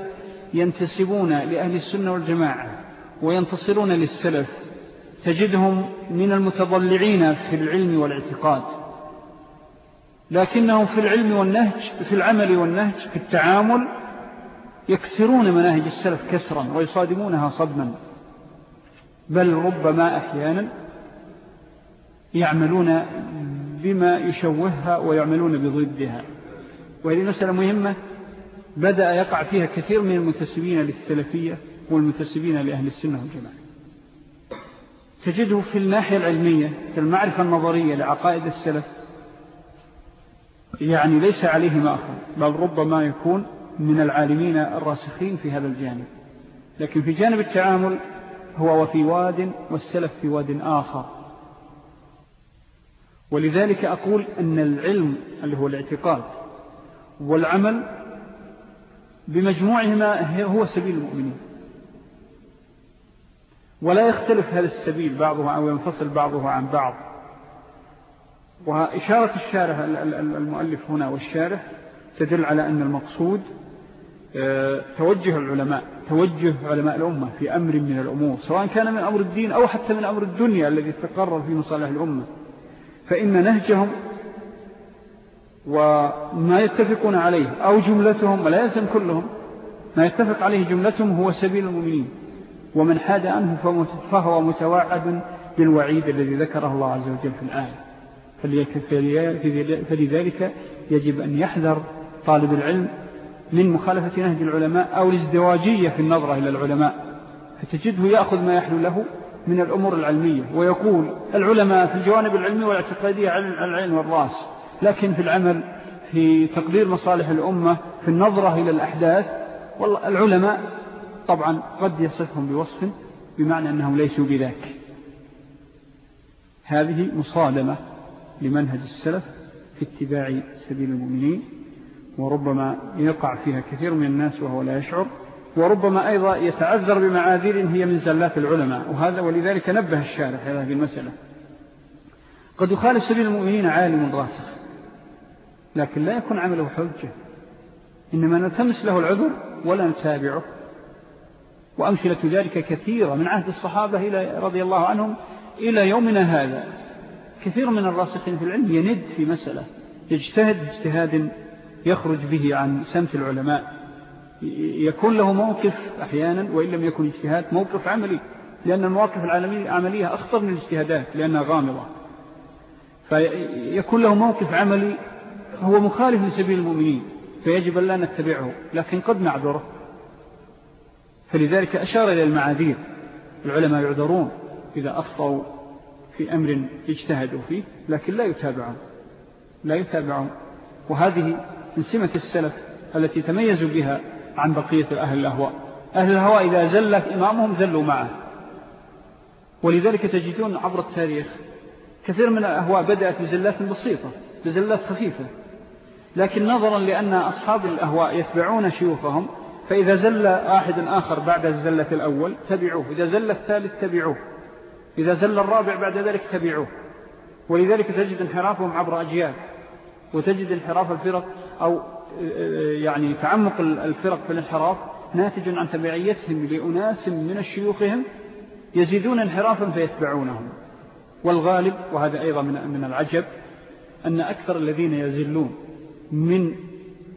ينتسبون لأهل السنة والجماعة وينتصرون للسلف تجدهم من المتضلعين في العلم والاعتقاد. لكنهم في العلم والنهج في العمل والنهج في التعامل يكسرون مناهج السلف كسرا ويصادمونها صدما. بل ربما أحيانا يعملون بما يشوهها ويعملون بضدها. وهذه مسألة مهمة بدأ يقع فيها كثير من المتسبين للسلفية والمتسبين لأهل السنة والجماعة. تجده في الناحية العلمية في المعرفة النظرية لعقائد السلف يعني ليس عليه مأخذ بل ربما يكون من العالمين الراسخين في هذا الجانب. لكن في جانب التعامل هو وفي واد والسلف في واد آخر. ولذلك أقول أن العلم اللي هو الاعتقاد والعمل بمجموعهما هو سبيل المؤمنين. ولا يختلف هذا السبيل بعضه أو ينفصل بعضه عن بعض. وإشارة الشارح المؤلف هنا والشارح تدل على أن المقصود آه، توجه العلماء توجه علماء الأمة في أمر من الأمور سواء كان من أمر الدين أو حتى من أمر الدنيا الذي تقرر في مصالح الأمة. فإن نهجهم وما يتفقون عليه أو جملتهم ولا يلزم كلهم ما يتفق عليه جملتهم هو سبيل المؤمنين. ومن حاد عنه فهو متواعد بالوعيد الذي ذكره الله عز وجل في الآية. فلذلك يجب أن يحذر طالب العلم من مخالفة نهج العلماء أو الازدواجية في النظرة إلى العلماء. فتجده يأخذ ما يحلو له من الأمور العلمية ويقول العلماء في الجوانب العلمية والاعتقادية على العين والرأس لكن في العمل في تقدير مصالح الأمة في النظرة إلى الأحداث والله العلماء طبعا قد يصفهم بوصف بمعنى أنهم ليسوا بذاك. هذه مصادمة لمنهج السلف في اتباع سبيل المؤمنين وربما يقع فيها كثير من الناس وهو لا يشعر وربما أيضا يتعذر بمعاذير هي من زلات العلماء وهذا ولذلك نبه الشارح هذه المسألة. قد يخالف سبيل المؤمنين عالم راسخ لكن لا يكون عمله حجة إنما نلتمس له العذر ولا نتابعه. وأمثلة ذلك كثيرة من عهد الصحابة إلى رضي الله عنهم إلى يومنا هذا. كثير من الراسخين في العلم يند في مسألة. يجتهد اجتهاد يخرج به عن سمت العلماء. يكون له موقف أحيانا وإن لم يكن اجتهاد موقف عملي. لأن المواقف العملية أخطر من الاجتهادات لأنها غامضة. فيكون له موقف عملي هو مخالف لسبيل المؤمنين فيجب أن لا نتبعه. لكن قد نعذره. فلذلك أشار إلى المعاذير. العلماء يعذرون إذا أخطأوا في أمر اجتهدوا فيه لكن لا يتابعون لا يتابعون. وهذه من سمة السلف التي تميزوا بها عن بقية أهل الأهواء. أهل الهواء إذا زلت إمامهم زلوا معه. ولذلك تجدون عبر التاريخ كثير من الأهواء بدأت بزلات بسيطة بزلات خفيفة. لكن نظرا لأن أصحاب الأهواء يتبعون شيوخهم فإذا زل واحد آخر بعد الزلة الأول تبعوه إذا زل الثالث تبعوه. إذا زل الرابع بعد ذلك تبعوه. ولذلك تجد انحرافهم عبر أجيال. وتجد انحراف الفرق أو يعني تعمق الفرق في الانحراف ناتج عن تبعيتهم لأناس من الشيوخهم يزيدون انحرافا فيتبعونهم. والغالب وهذا أيضا من العجب أن أكثر الذين يزلون من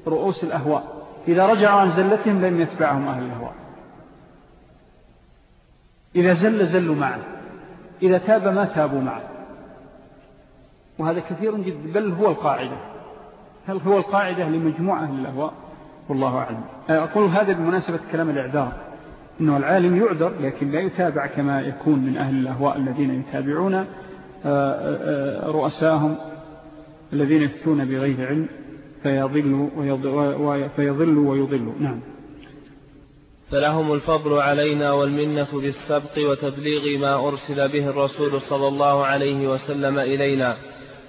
رؤوس الأهواء إذا رجعوا عن زلتهم لم يتبعهم أهل الأهواء. إذا زل زلوا معه إذا تاب ما تابوا معه. وهذا كثير جدا. بل هو القاعدة. هل هو القاعدة لمجموعة أهل الأهواء؟ والله أعلم. أقول هذا بمناسبة كلام الإعذار. أنه العالم يعذر لكن لا يتابع كما يكون من أهل الأهواء الذين يتابعون آه، آه، آه، رؤساهم الذين يفتون بغير علم فيضل فيضل ويضل نعم. فلهم الفضل علينا والمنة بالسبق وتبليغ ما أرسل به الرسول صلى الله عليه وسلم إلينا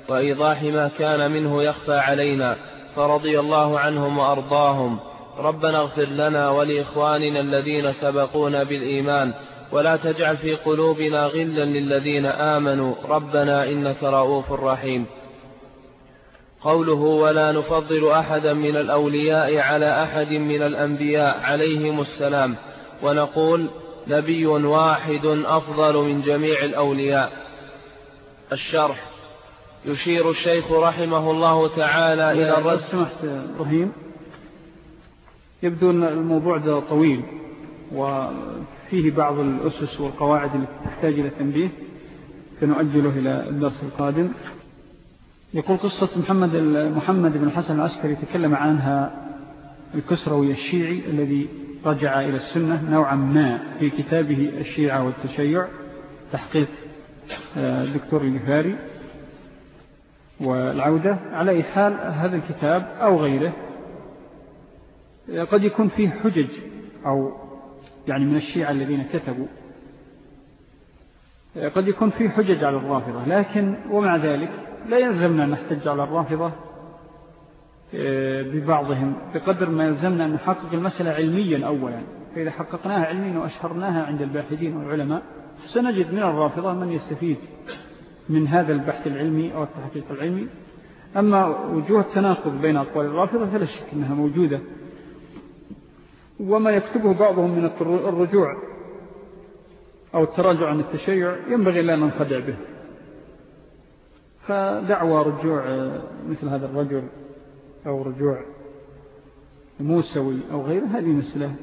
وإيضاح ما كان منه يخفى علينا فرضي الله عنهم وأرضاهم. ربنا اغفر لنا ولإخواننا الذين سبقونا بالإيمان ولا تجعل في قلوبنا غلا للذين آمنوا. ربنا إنك رؤوف رحيم. قوله ولا نفضل أحدا من الأولياء على أحد من الأنبياء عليهم السلام ونقول نبي واحد أفضل من جميع الأولياء. الشرح. يشير الشيخ رحمه الله تعالى إلى الرد. سمحت إبراهيم يبدو أن الموضوع ده طويل وفيه بعض الأسس والقواعد التي تحتاج إلى تنبيه فنؤجله إلى الدرس القادم. يقول قصة محمد محمد بن الحسن العسكري تكلم عنها الكسروي الشيعي الذي رجع إلى السنة نوعا ما في كتابه الشيعة والتشيع تحقيق الدكتور آه، الجفاري. والعودة على أي حال هذا الكتاب أو غيره قد يكون فيه حجج أو يعني من الشيعة الذين كتبوا. قد يكون فيه حجج على الرافضة لكن ومع ذلك لا يلزمنا أن نحتج على الرافضة آه، ببعضهم بقدر ما يلزمنا أن نحقق المسألة علميا أولا. فإذا حققناها علميا وأشهرناها عند الباحثين والعلماء سنجد من الرافضة من يستفيد من هذا البحث العلمي أو التحقيق العلمي. أما وجوه التناقض بين أقوال الرافضة فلا شك أنها موجودة. وما يكتبه بعضهم من الرجوع أو التراجع عن التشيع ينبغي لا ننخدع به. فدعوى رجوع مثل هذا الرجل أو رجوع موسوي أو غيره هذه مسألة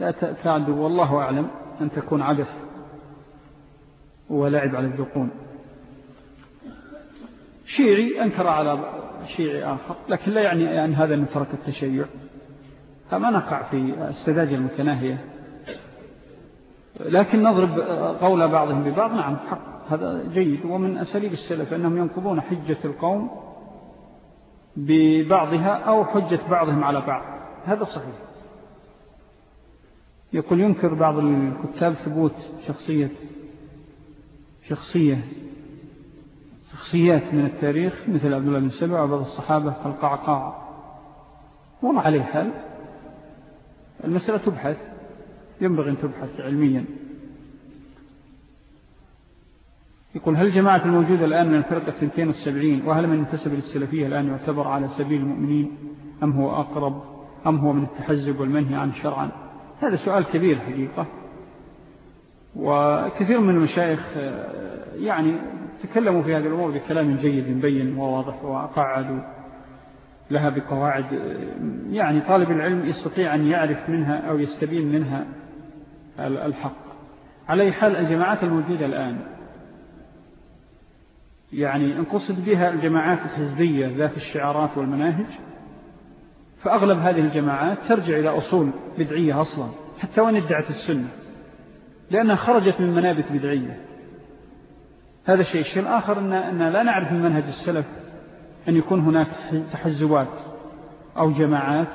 لا تعدو والله أعلم أن تكون عبث ولعب على الذقون شيعي أنكر على شيعي آخر لكن لا يعني أن هذا أنه ترك التشيع. فما نقع في السذاجة المتناهية. لكن نضرب قول بعضهم ببعض نعم حق. هذا جيد. ومن أساليب السلف أنهم ينقضون حجة القوم ببعضها أو حجة بعضهم على بعض. هذا صحيح. يقول ينكر بعض الكتاب ثبوت شخصية شخصية شخصيات من التاريخ مثل عبد الله بن سبع وبعض الصحابة كالقعقاع. والله عليه حال المسألة تبحث ينبغي أن تبحث علميا. يقول هل جماعة الموجودة الآن من الفرقة السنتين والسبعين وهل من انتسب للسلفية الآن يعتبر على سبيل المؤمنين؟ أم هو أقرب؟ أم هو من التحزب والمنهي عن شرعا؟ هذا سؤال كبير حقيقة. وكثير من المشايخ يعني تكلموا في هذه الأمور بكلام جيد مبين وواضح وقعدوا لها بقواعد. يعني طالب العلم يستطيع أن يعرف منها أو يستبين منها الحق. على حال الجماعات الموجودة الآن يعني انقصد بها الجماعات الحزبية ذات الشعارات والمناهج فأغلب هذه الجماعات ترجع إلى أصول بدعية أصلا حتى وإن ادعت السنة لأنها خرجت من منابت بدعية. هذا الشيء الشيء الآخر أن, أن لا نعرف من منهج السلف أن يكون هناك تحزبات أو جماعات.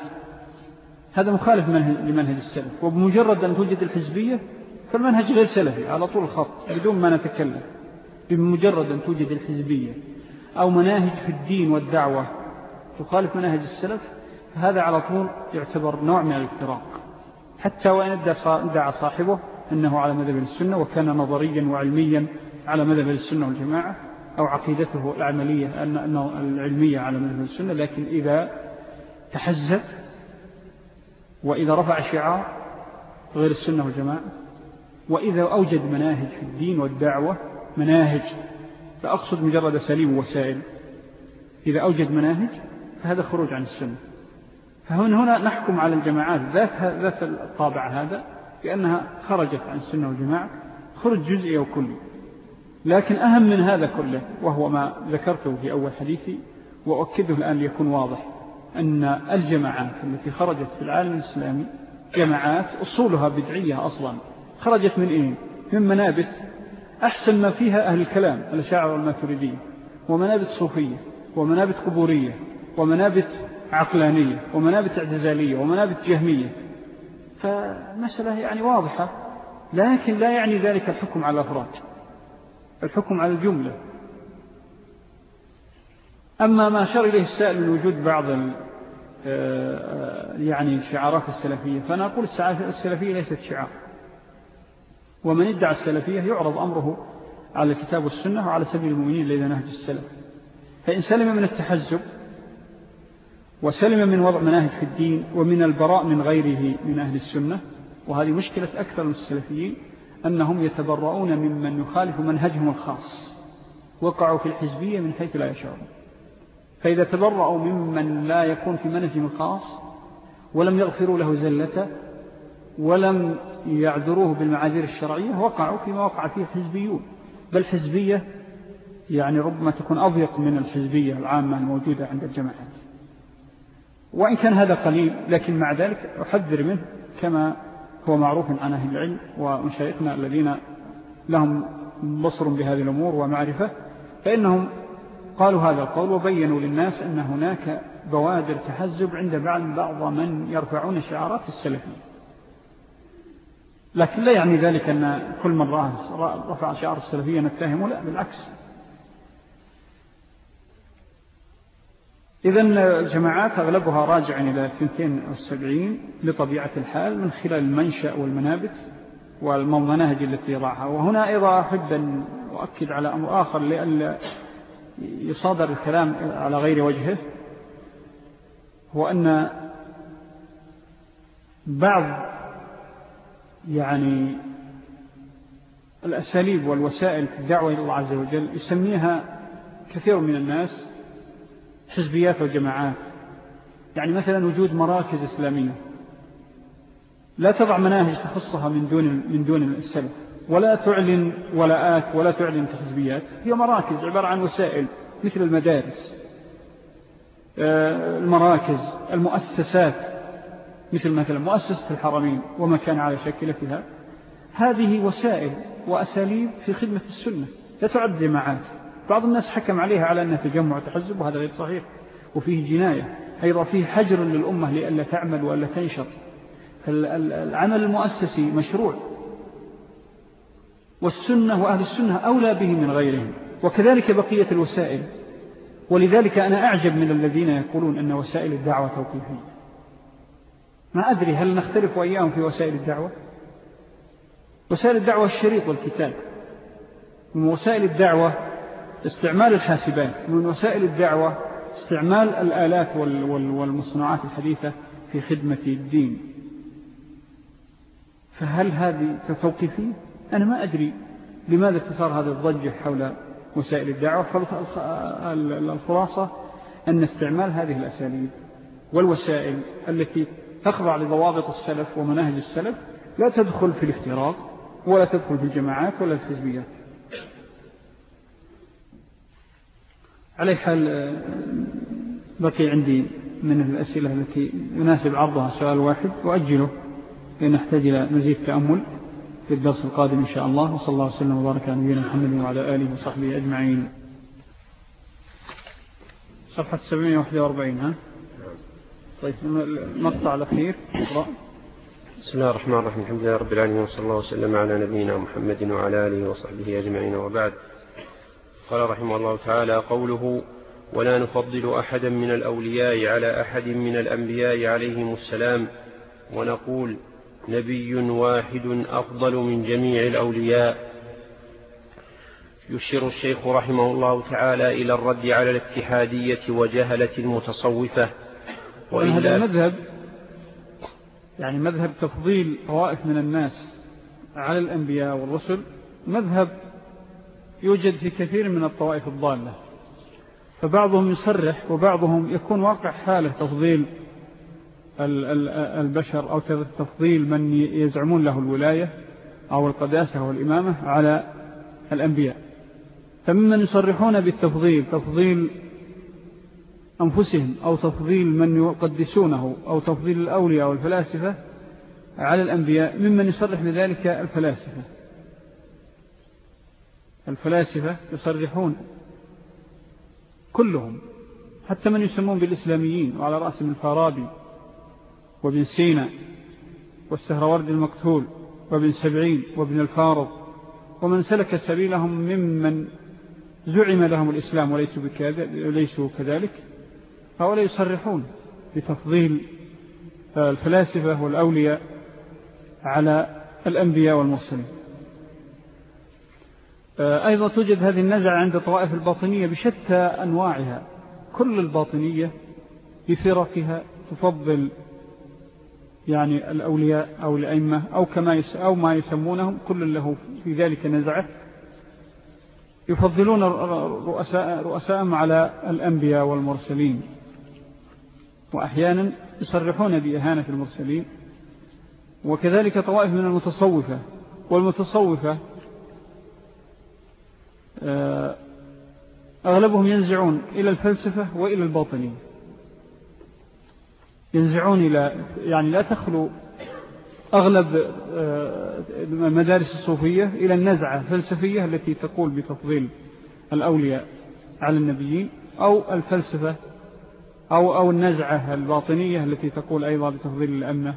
هذا مخالف لمنهج السلف. وبمجرد أن توجد الحزبية فالمنهج غير سلفي على طول الخط بدون ما نتكلم. بمجرد أن توجد الحزبية أو مناهج في الدين والدعوة. تخالف مناهج السلف فهذا على طول يعتبر نوع من الافتراق حتى وإن ادعى صاحبه أنه على مذهب السنة وكان نظريا وعلميا على مذهب السنة والجماعة أو عقيدته العملية أنه العلمية على مذهب السنة. لكن إذا تحزب وإذا رفع شعار غير السنة والجماعة وإذا أوجد مناهج في الدين والدعوة مناهج لا أقصد مجرد سليم وسائل إذا أوجد مناهج فهذا خروج عن السنة. فهنا هنا نحكم على الجماعات. ذات, ذات الطابع هذا بأنها خرجت عن السنة والجماعة خرج جزئي وكلي لكن أهم من هذا كله وهو ما ذكرته في أول حديثي وأكده الآن ليكون واضح أن الجماعات التي خرجت في العالم الإسلامي جماعات أصولها بدعية أصلا. خرجت من إيه؟ من منابت أحسن ما فيها أهل الكلام الأشاعر والماتريدية ومنابت صوفية ومنابت قبورية ومنابت عقلانية ومنابت اعتزالية ومنابت جهمية. فمسألة يعني واضحة لكن لا يعني ذلك الحكم على الأفراد الحكم على الجملة. أما ما أشار إليه السائل من وجود بعض آه، يعني شعارات السلفية فأنا أقول السلفية ليست شعار. ومن ادعى السلفية يعرض أمره على الكتاب والسنة وعلى سبيل المؤمنين الذين نهج السلف. فإن سلم من التحزب وسلم من وضع مناهج في الدين ومن البراء من غيره من أهل السنة وهذه مشكلة أكثر من السلفيين أنهم يتبرؤون ممن يخالف منهجهم الخاص وقعوا في الحزبية من حيث لا يشعرون. فإذا تبرأوا ممن لا يكون في منهجهم الخاص ولم يغفروا له زلته ولم يعذروه بالمعاذير الشرعية وقعوا فيما وقع فيه حزبيون بل حزبية يعني ربما تكون أضيق من الحزبية العامة الموجودة عند الجماعات. وإن كان هذا قليل لكن مع ذلك أحذر منه كما هو معروف عن أهل العلم ومشايخنا الذين لهم بصر بهذه الأمور ومعرفة فإنهم قالوا هذا القول وبينوا للناس أن هناك بوادر تحزب عند بعض من يرفعون شعارات السلفية لكن لا يعني ذلك أن كل من رفع شعار السلفية نتهم لا بالعكس. إذا الجماعات أغلبها راجع إلى 72 لطبيعة الحال من خلال المنشأ والمنابت والمناهج التي يضعها وهنا أيضا أحب أن أؤكد على أمر آخر لأن يصادر الكلام على غير وجهه هو أن بعض يعني الأساليب والوسائل في الدعوة إلى الله عز وجل يسميها كثير من الناس حزبيات وجماعات. يعني مثلا وجود مراكز إسلامية. لا تضع مناهج تخصها من دون, من دون السلف. ولا تعلن ولاءات ولا تعلن حزبيات هي مراكز عبارة عن وسائل مثل المدارس آه، المراكز المؤسسات. مثل مثلا مؤسسة الحرمين وما كان على شكلتها هذه وسائل وأساليب في خدمة السنة لا تعد جماعات. بعض الناس حكم عليها على أنها تجمع وتحزب وهذا غير صحيح. وفيه جناية. أيضا فيه حجر للأمة لألا تعمل وألا تنشر العمل المؤسسي مشروع. والسنة وأهل السنة أولى به من غيرهم. وكذلك بقية الوسائل. ولذلك أنا أعجب من الذين يقولون أن وسائل الدعوة توقيفية. ما أدري هل نختلف وإياهم في وسائل الدعوة. وسائل الدعوة الشريط والكتاب. من وسائل الدعوة استعمال الحاسبات من وسائل الدعوة استعمال الآلات والمصنوعات الحديثة في خدمة الدين. فهل هذه توقيفية أنا ما أدري لماذا تثار هذا الضجة حول وسائل الدعوة. فالخلاصة أن استعمال هذه الأساليب والوسائل التي تخضع لضوابط السلف ومناهج السلف لا تدخل في الافتراض ولا تدخل في الجماعات ولا الحزبيات. على حال بقي عندي من الأسئلة التي يناسب عرضها سؤال واحد وأجله لنحتاج إلى مزيد تأمل في الدرس القادم إن شاء الله. وصلى الله وسلم وبارك على نبينا محمد وعلى آله وصحبه أجمعين. صفحة 741 ها؟ طيب المقطع الأخير. اقرأ. بسم الله الرحمن الرحيم. الحمد لله رب العالمين وصلى الله وسلم على نبينا محمد وعلى آله وصحبه أجمعين وبعد. قال رحمه الله تعالى قوله ولا نفضل أحدا من الأولياء على أحد من الأنبياء عليهم السلام. ونقول نبي واحد أفضل من جميع الأولياء. يشير الشيخ رحمه الله تعالى إلى الرد على الاتحادية وجهلة المتصوفة وهذا مذهب يعني مذهب تفضيل طوائف من الناس على الأنبياء والرسل مذهب يوجد في كثير من الطوائف الضالة. فبعضهم يصرح وبعضهم يكون واقع حالة تفضيل البشر أو تفضيل من يزعمون له الولاية أو القداسة والإمامة على الأنبياء. فممن يصرحون بالتفضيل تفضيل أنفسهم أو تفضيل من يقدسونه أو تفضيل الأولياء والفلاسفة على الأنبياء ممن يصرح بذلك الفلاسفة. الفلاسفة يصرحون كلهم حتى من يسمون بالإسلاميين وعلى رأسهم الفارابي وابن سينا والسهرورد المقتول وابن سبعين وابن الفارض ومن سلك سبيلهم ممن زعم لهم الإسلام وليسوا كذلك. هؤلاء يصرحون بتفضيل الفلاسفة والأولياء على الأنبياء والمرسلين. آه، أيضا توجد هذه النزعة عند الطوائف الباطنية بشتى أنواعها. كل الباطنية بفرقها تفضل يعني الأولياء أو الأئمة أو, كما أو ما يسمونهم كل له في ذلك نزعة. يفضلون رؤساء رؤساءهم على الأنبياء والمرسلين. وأحيانا يصرحون بإهانة المرسلين. وكذلك طوائف من المتصوفة. والمتصوفة آه، أغلبهم ينزعون إلى الفلسفة وإلى الباطنية. ينزعون إلى يعني لا تخلو أغلب آه، مدارس الصوفية إلى النزعة الفلسفية التي تقول بتفضيل الأولياء على النبيين أو الفلسفة أو, أو النزعة الباطنية التي تقول أيضا بتفضيل الأمنة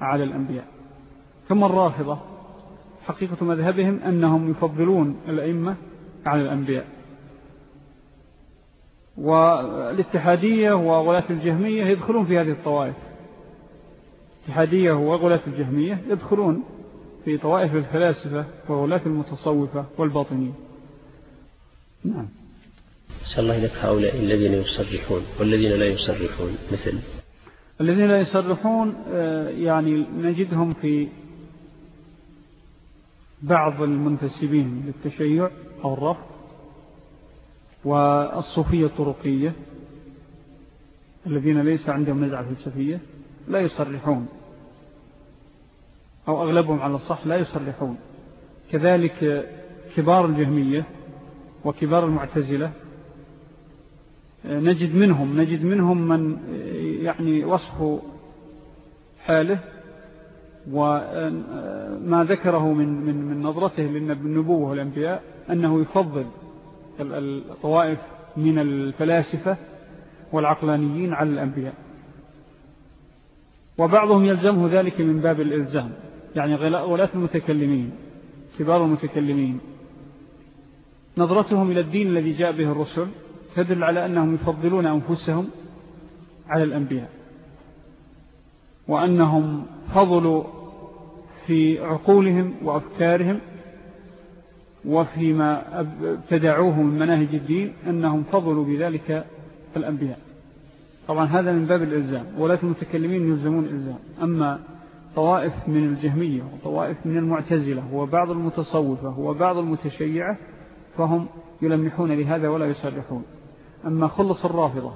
على الأنبياء. ثم الرافضة حقيقة مذهبهم أنهم يفضلون الأئمة على الأنبياء. والاتحادية وغلاة الجهمية يدخلون في هذه الطوائف. الاتحادية وغلاة الجهمية يدخلون في طوائف الفلاسفة وغلاة المتصوفة والباطنية. نعم. سأل الله لك هؤلاء الذين يصرحون والذين لا يصرحون مثل الذين لا يصرحون آه، يعني نجدهم في بعض المنتسبين للتشيع أو الرفض والصوفية الطرقية الذين ليس عندهم نزعة فلسفية لا يصرحون أو أغلبهم على الصح لا يصرحون. كذلك كبار الجهمية وكبار المعتزلة نجد منهم نجد منهم من يعني وصف حاله وما ذكره من, من, من نظرته للنبوة والأنبياء أنه يفضل الطوائف من الفلاسفة والعقلانيين على الأنبياء. وبعضهم يلزمه ذلك من باب الإلزام يعني ولاة المتكلمين كبار المتكلمين. نظرتهم إلى الدين الذي جاء به الرسل تدل على أنهم يفضلون أنفسهم على الأنبياء وأنهم فضلوا في عقولهم وأفكارهم وفيما ابتدعوه من مناهج الدين أنهم فضلوا بذلك الأنبياء. طبعا هذا من باب الإلزام ولاة المتكلمين يلزمون الإلزام. أما طوائف من الجهمية وطوائف من المعتزلة وبعض المتصوفة وبعض المتشيعة فهم يلمحون لهذا ولا يصرحون. أما خلص الرافضة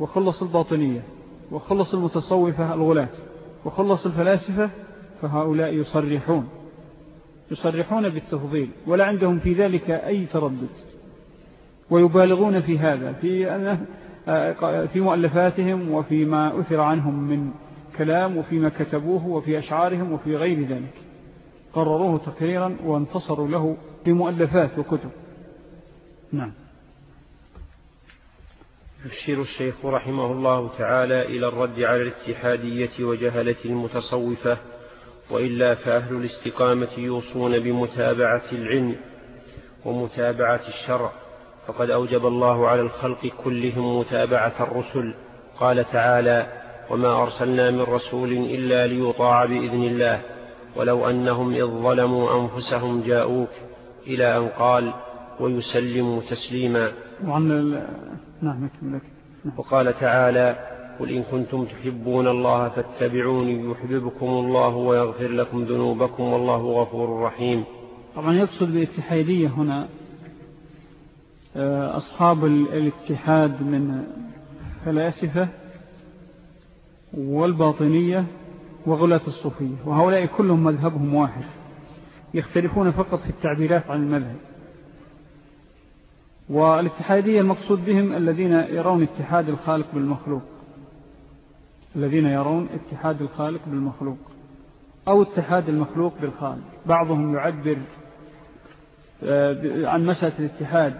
وخلص الباطنية وخلص المتصوفة الغلاة وخلص الفلاسفة فهؤلاء يصرحون. يصرحون بالتفضيل ولا عندهم في ذلك أي تردد. ويبالغون في هذا في, في مؤلفاتهم وفيما أثر عنهم من كلام وفيما كتبوه وفي أشعارهم وفي غير ذلك. قرروه تقريرا وانتصروا له بمؤلفات وكتب. نعم. يشير الشيخ رحمه الله تعالى إلى الرد على الاتحادية وجهلة المتصوفة وإلا فأهل الاستقامة يوصون بمتابعة العلم ومتابعة الشرع. فقد أوجب الله على الخلق كلهم متابعة الرسل. قال تعالى وما أرسلنا من رسول إلا ليطاع بإذن الله ولو أنهم إذ ظلموا أنفسهم جاءوك إلى أن قال ويسلموا تسليما نعم وقال تعالى قل إن كنتم تحبون الله فاتبعوني يحببكم الله ويغفر لكم ذنوبكم والله غفور رحيم. طبعا يقصد بالاتحادية هنا آه، أصحاب الاتحاد من فلاسفة والباطنية وغلاة الصوفية وهؤلاء كلهم مذهبهم واحد يختلفون فقط في التعبيرات عن المذهب. والاتحادية المقصود بهم الذين يرون اتحاد الخالق بالمخلوق. الذين يرون اتحاد الخالق بالمخلوق. أو اتحاد المخلوق بالخالق. بعضهم يعبر آه، عن مسألة الاتحاد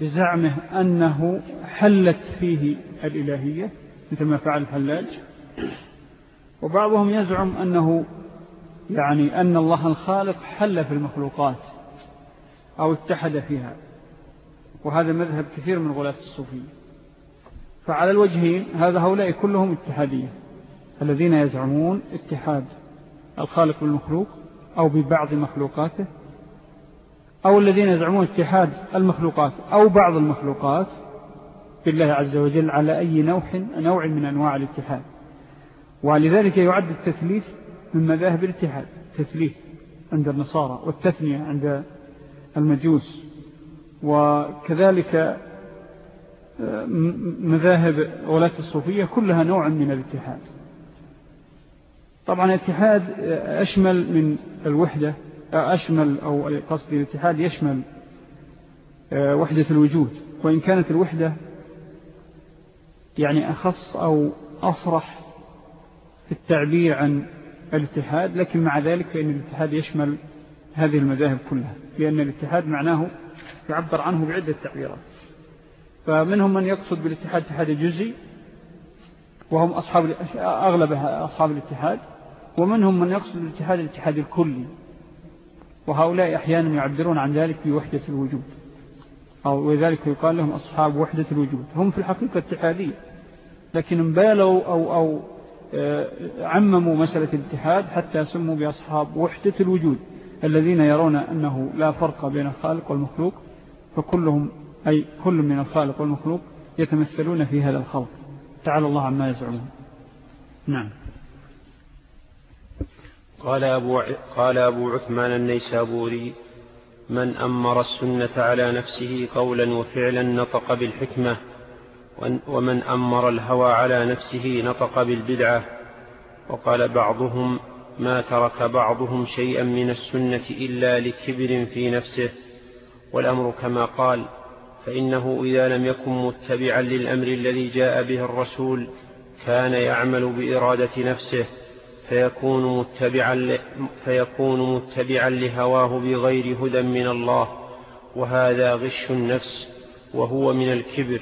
بزعمه أنه حلت فيه الإلهية مثل ما فعل الحلاج. وبعضهم يزعم أنه يعني أن الله الخالق حل في المخلوقات أو اتحد فيها. وهذا مذهب كثير من غلاة الصوفية. فعلى الوجهين هذا هؤلاء كلهم اتحادية الذين يزعمون اتحاد الخالق بالمخلوق أو ببعض مخلوقاته أو الذين يزعمون اتحاد المخلوقات أو بعض المخلوقات بالله عز وجل على أي نوع, نوع من أنواع الاتحاد. ولذلك يعد التثليث من مذاهب الاتحاد تثليث عند النصارى والتثنية عند المجوس. وكذلك آه، مذاهب ولاة الصوفية كلها نوع من الاتحاد. طبعا الاتحاد أشمل من الوحدة أشمل أو قصد الاتحاد يشمل آه، وحدة الوجود. وإن كانت الوحدة يعني أخص أو أصرح في التعبير عن الاتحاد لكن مع ذلك فإن الاتحاد يشمل هذه المذاهب كلها لأن الاتحاد معناه يعبر عنه بعدة تعبيرات فمنهم من يقصد بالاتحاد اتحاد الجزي وهم أصحاب أغلبها أصحاب الاتحاد ومنهم من يقصد الاتحاد الاتحاد الكلي. وهؤلاء أحيانا يعبرون عن ذلك بوحدة الوجود. أو وذلك يقال لهم أصحاب وحدة الوجود. هم في الحقيقة اتحادية. لكن انبالوا أو, أو آه، عمموا مسألة الاتحاد حتى سموا بأصحاب وحدة الوجود. الذين يرون أنه لا فرق بين الخالق والمخلوق. فكلهم أي كل من الخالق والمخلوق يتمثلون في هذا الخلق. تعالى الله عما يزعمون. نعم. قال أبو, قال أبو عثمان النيسابوري من أمر السنة على نفسه قولا وفعلا نطق بالحكمة ومن أمر الهوى على نفسه نطق بالبدعة. وقال بعضهم ما ترك بعضهم شيئا من السنة إلا لكبر في نفسه. والأمر كما قال فإنه إذا لم يكن متبعا للأمر الذي جاء به الرسول كان يعمل بإرادة نفسه فيكون متبعا, فيكون متبعا لهواه بغير هدى من الله وهذا غش النفس وهو من الكبر.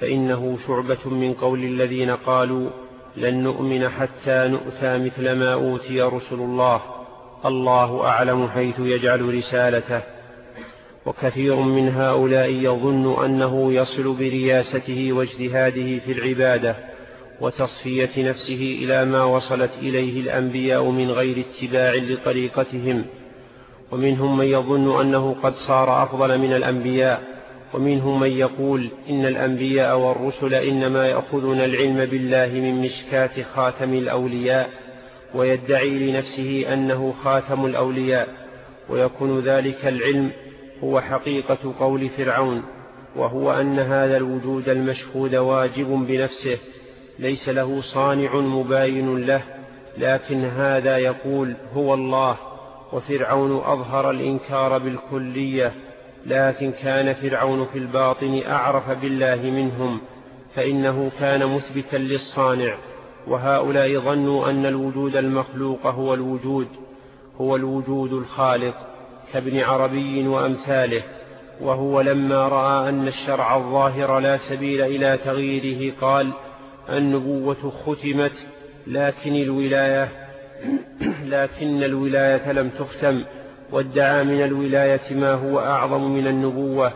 فإنه شعبة من قول الذين قالوا لن نؤمن حتى نؤتى مثل ما أوتي رسل الله الله أعلم حيث يجعل رسالته. وكثير من هؤلاء يظن أنه يصل برياسته واجتهاده في العبادة وتصفية نفسه إلى ما وصلت إليه الأنبياء من غير اتباع لطريقتهم. ومنهم من يظن أنه قد صار أفضل من الأنبياء ومنهم من يقول إن الأنبياء والرسل إنما يأخذون العلم بالله من مشكاة خاتم الأولياء ويدعي لنفسه أنه خاتم الأولياء ويكون ذلك العلم هو حقيقة قول فرعون وهو أن هذا الوجود المشهود واجب بنفسه ليس له صانع مباين له لكن هذا يقول هو الله وفرعون أظهر الإنكار بالكلية لكن كان فرعون في الباطن أعرف بالله منهم فإنه كان مثبتا للصانع وهؤلاء ظنوا أن الوجود المخلوق هو الوجود هو الوجود الخالق. كابن عربي وأمثاله وهو لما رأى أن الشرع الظاهر لا سبيل إلى تغييره قال النبوة ختمت لكن الولاية *clears throat* لكن الولاية لم تختم وادعى من الولاية ما هو أعظم من النبوة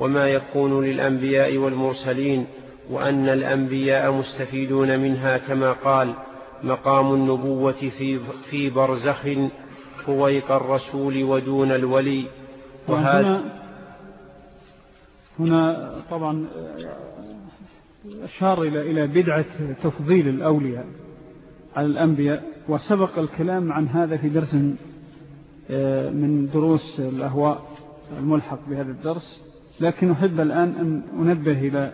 وما يكون للأنبياء والمرسلين وأن الأنبياء مستفيدون منها كما قال مقام النبوة في, في برزخ فويق الرسول ودون الولي. وهذا هنا طبعا أشار إلى بدعة تفضيل الأولياء على الأنبياء وسبق الكلام عن هذا في درس آه، من دروس الأهواء الملحق بهذا الدرس. لكن أحب الآن أن أنبه إلى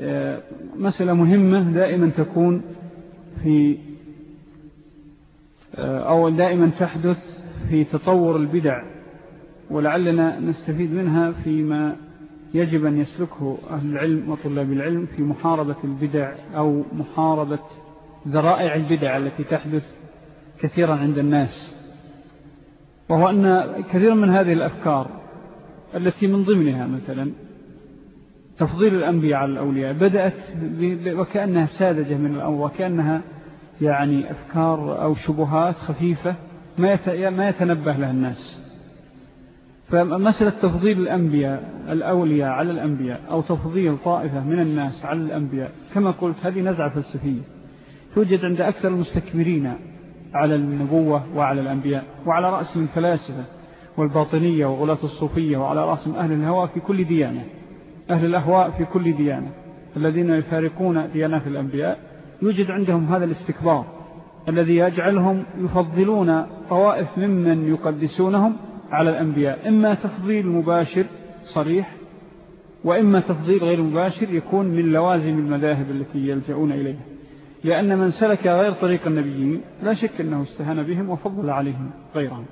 آه، مسألة مهمة دائما تكون في أو دائما تحدث في تطور البدع ولعلنا نستفيد منها فيما يجب أن يسلكه أهل العلم وطلاب العلم في محاربة البدع أو محاربة ذرائع البدع التي تحدث كثيرا عند الناس. وهو أن كثيرا من هذه الأفكار التي من ضمنها مثلا تفضيل الأنبياء على الأولياء بدأت وكأنها ساذجة من الأول وكأنها يعني أفكار أو شبهات خفيفة ما يتنبه لها الناس. فمسألة تفضيل الأنبياء الأولياء على الأنبياء أو تفضيل طائفة من الناس على الأنبياء كما قلت هذه نزعة فلسفية. توجد عند أكثر المستكبرين على النبوة وعلى الأنبياء وعلى رأس من فلاسفة والباطنية وغلاة الصوفية وعلى رأسهم أهل الهواء في كل ديانة أهل الأهواء في كل ديانة الذين يفارقون ديانات الأنبياء يوجد عندهم هذا الاستكبار الذي يجعلهم يفضلون طوائف ممن يقدسونهم على الأنبياء. إما تفضيل مباشر صريح وإما تفضيل غير مباشر يكون من لوازم المذاهب التي يلجعون إليها. لأن من سلك غير طريق النبيين لا شك أنه استهان بهم وفضل عليهم غيرهم.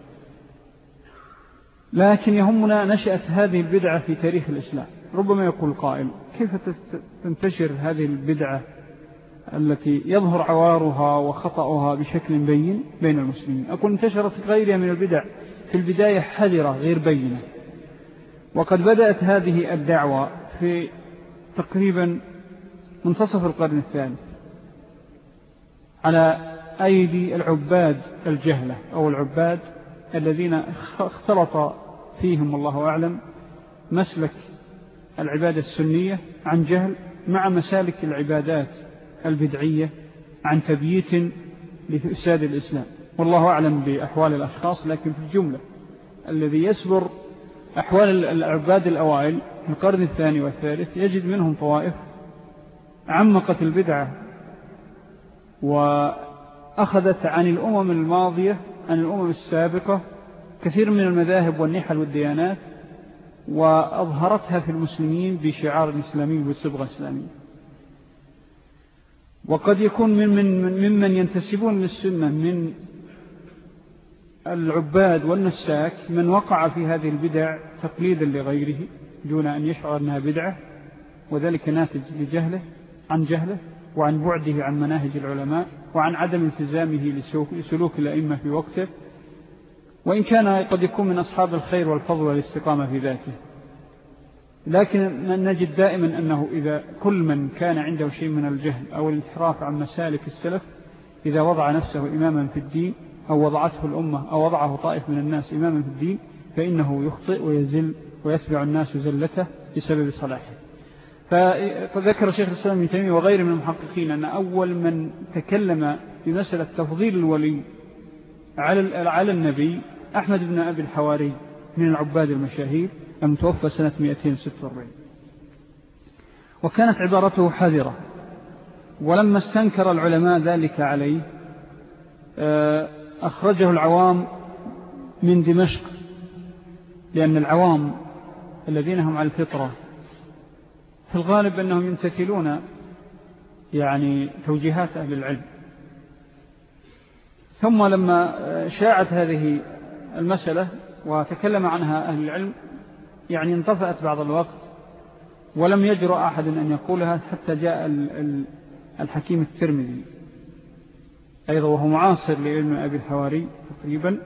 لكن يهمنا نشأت هذه البدعة في تاريخ الإسلام. ربما يقول قائل كيف تنتشر هذه البدعة التي يظهر عوارها وخطأها بشكل بين بين المسلمين. أقول انتشرت غيرها من البدع. في البداية حذرة غير بينة. وقد بدأت هذه الدعوة في تقريبا منتصف القرن الثالث على أيدي العباد الجهلة أو العباد الذين اختلط فيهم الله أعلم مسلك العبادة السنية عن جهل مع مسالك العبادات البدعية عن تبييت لفساد الإسلام. والله أعلم بأحوال الأشخاص لكن في الجملة الذي يسبر أحوال العباد الأوائل في القرن الثاني والثالث يجد منهم طوائف عمقت البدعة وأخذت عن الأمم الماضية عن الأمم السابقة كثير من المذاهب والنحل والديانات وأظهرتها في المسلمين بشعار الإسلامي والصبغة الإسلامية وقد يكون من من ممن ينتسبون للسنة من العباد والنساك من وقع في هذه البدع تقليدا لغيره دون أن يشعر أنها بدعة وذلك ناتج لجهله عن جهله وعن بعده عن مناهج العلماء وعن عدم التزامه لسلوك الأئمة في وقته. وإن كان قد يكون من أصحاب الخير والفضل والاستقامة في ذاته. لكن نجد دائما أنه إذا كل من كان عنده شيء من الجهل أو الانحراف عن مسالك السلف إذا وضع نفسه إماما في الدين أو وضعته الأمة أو وضعه طائف من الناس إماما في الدين فإنه يخطئ ويزل ويتبع الناس زلته بسبب صلاحه. فذكر شيخ الإسلام ابن تيمية وغيره من المحققين أن أول من تكلم بمسألة تفضيل الولي على النبي أحمد بن أبي الحواري من العباد المشاهير المتوفى سنة 246 وكانت عبارته حذرة. ولما استنكر العلماء ذلك عليه آه، أخرجه العوام من دمشق لأن العوام الذين هم على الفطرة في الغالب أنهم يمتثلون يعني توجيهات أهل العلم. ثم لما شاعت هذه المسألة وتكلم عنها أهل العلم يعني انطفأت بعض الوقت ولم يجرؤ أحد أن يقولها حتى جاء الحكيم الترمذي. أيضا وهو معاصر لعلم أبي الحواري تقريبا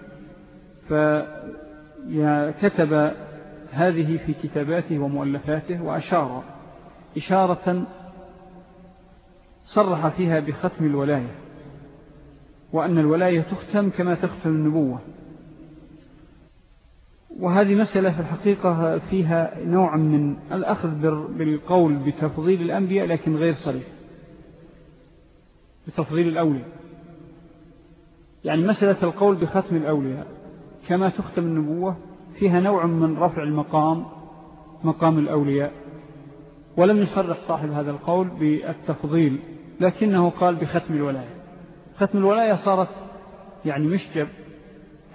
فكتب هذه في كتاباته ومؤلفاته وأشار إشارة صرح فيها بختم الولاية وأن الولاية تختم كما تختم النبوة. وهذه مسألة في الحقيقة فيها نوع من الأخذ بالقول بتفضيل الأنبياء لكن غير صريح. بتفضيل الأولياء. يعني مسألة القول بختم الأولياء. كما تختم النبوة فيها نوع من رفع المقام مقام الأولياء. ولم يصرح صاحب هذا القول بالتفضيل لكنه قال بختم الولاية. ختم الولاية صارت يعني مشجب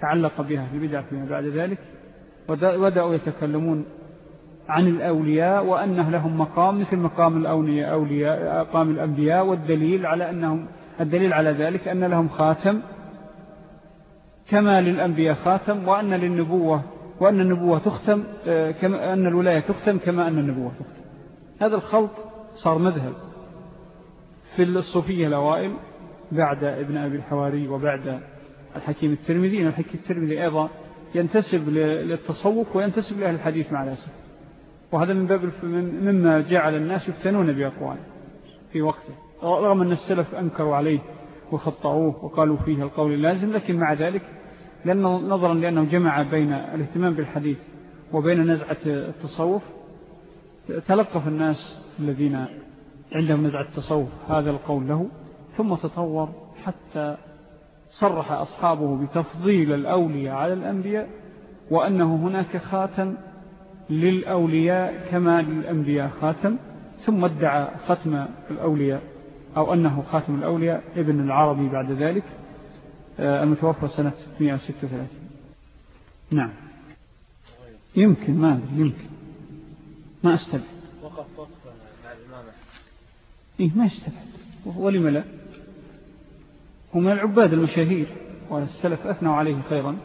تعلق بها في بدعة فيما بعد ذلك. وبدأوا يتكلمون عن الأولياء وأنه لهم مقام مثل مقام الأولياء أولياء أقام الأنبياء والدليل على أنهم الدليل على ذلك أن لهم خاتم كما للأنبياء خاتم وأن للنبوة وأن النبوة تختم آه، كما أن الولاية تختم كما أن النبوة تختم. هذا الخلط صار مذهب في الصوفية الأوائل بعد ابن أبي الحواري وبعد الحكيم الترمذي الحكيم الترمذي أيضا ينتسب للتصوف وينتسب لأهل الحديث مع الأسف وهذا من باب مما جعل الناس يفتنون بأقوال في وقته. رغم أن السلف أنكروا عليه وخطأوه وقالوا فيه القول اللازم لكن مع ذلك لأنه نظرا لأنه جمع بين الاهتمام بالحديث وبين نزعة التصوف تلقف الناس الذين عندهم نزعة التصوف هذا القول له ثم تطور حتى صرح أصحابه بتفضيل الأولياء على الأنبياء وأنه هناك خاتم للأولياء كما للأنبياء خاتم ثم ادعى ختم الأولياء أو أنه خاتم الأولياء ابن العربي بعد ذلك آه، المتوفى سنة 136 نعم. يمكن ما يمكن. ما أستبعد. وقف وقف مع الإمامة. إيه ما أستبعد. ولم لا؟ ومن العباد المشاهير والسلف أثنوا عليه خيرا.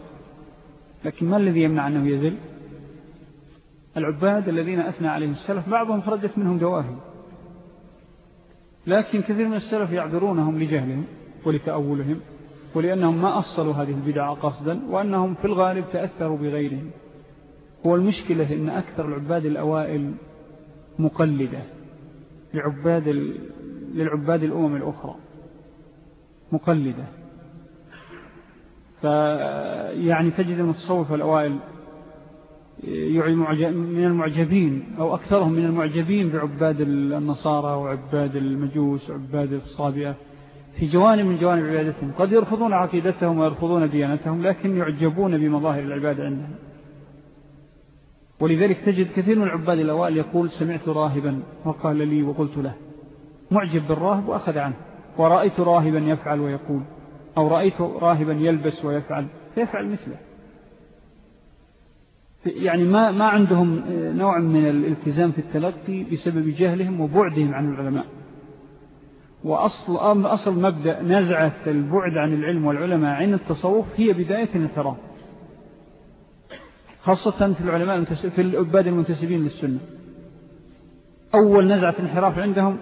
لكن ما الذي يمنع أنه يزل؟ العباد الذين أثنى عليهم السلف بعضهم خرجت منهم دواهي لكن كثير من السلف يعذرونهم لجهلهم ولتأولهم ولأنهم ما أصلوا هذه البدع قصدا وأنهم في الغالب تأثروا بغيرهم. هو المشكلة أن أكثر العباد الأوائل مقلدة لعباد للعباد الأمم الأخرى. مقلدة. فيعني تجد المتصوف الأوائل من المعجبين أو أكثرهم من المعجبين بعباد النصارى وعباد المجوس وعباد الصابئة في جوانب من جوانب عبادتهم. قد يرفضون عقيدتهم ويرفضون ديانتهم لكن يعجبون بمظاهر العبادة عندهم. ولذلك تجد كثير من العباد الأوائل يقول سمعت راهبا وقال لي وقلت له معجب بالراهب وأخذ عنه. ورأيت راهبا يفعل ويقول أو رأيت راهبا يلبس ويفعل فيفعل مثله. يعني ما ما عندهم نوع من الالتزام في التلقي بسبب جهلهم وبعدهم عن العلماء. وأصل أصل مبدأ نزعة البعد عن العلم والعلماء عن التصوف هي بداية الانحراف. خاصة في العلماء في العباد المنتسبين للسنة. أول نزعة انحراف عندهم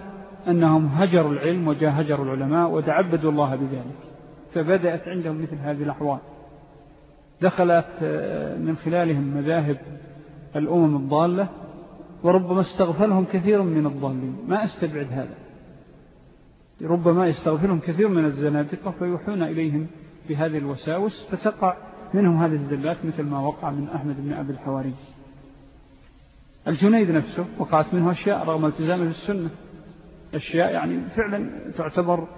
أنهم هجروا العلم وجاهجروا العلماء وتعبدوا الله بذلك. فبدأت عندهم مثل هذه الأحوال. دخلت آه، من خلالهم مذاهب الأمم الضالة وربما استغفلهم كثير من الضالين. ما أستبعد هذا. ربما يستغفلهم كثير من الزنادقة فيوحون إليهم بهذه الوساوس فتقع منهم هذه الزلات مثل ما وقع من أحمد بن أبي الحواري الجنيد نفسه وقعت منه أشياء رغم التزامه بالسنة. أشياء يعني فعلا تعتبر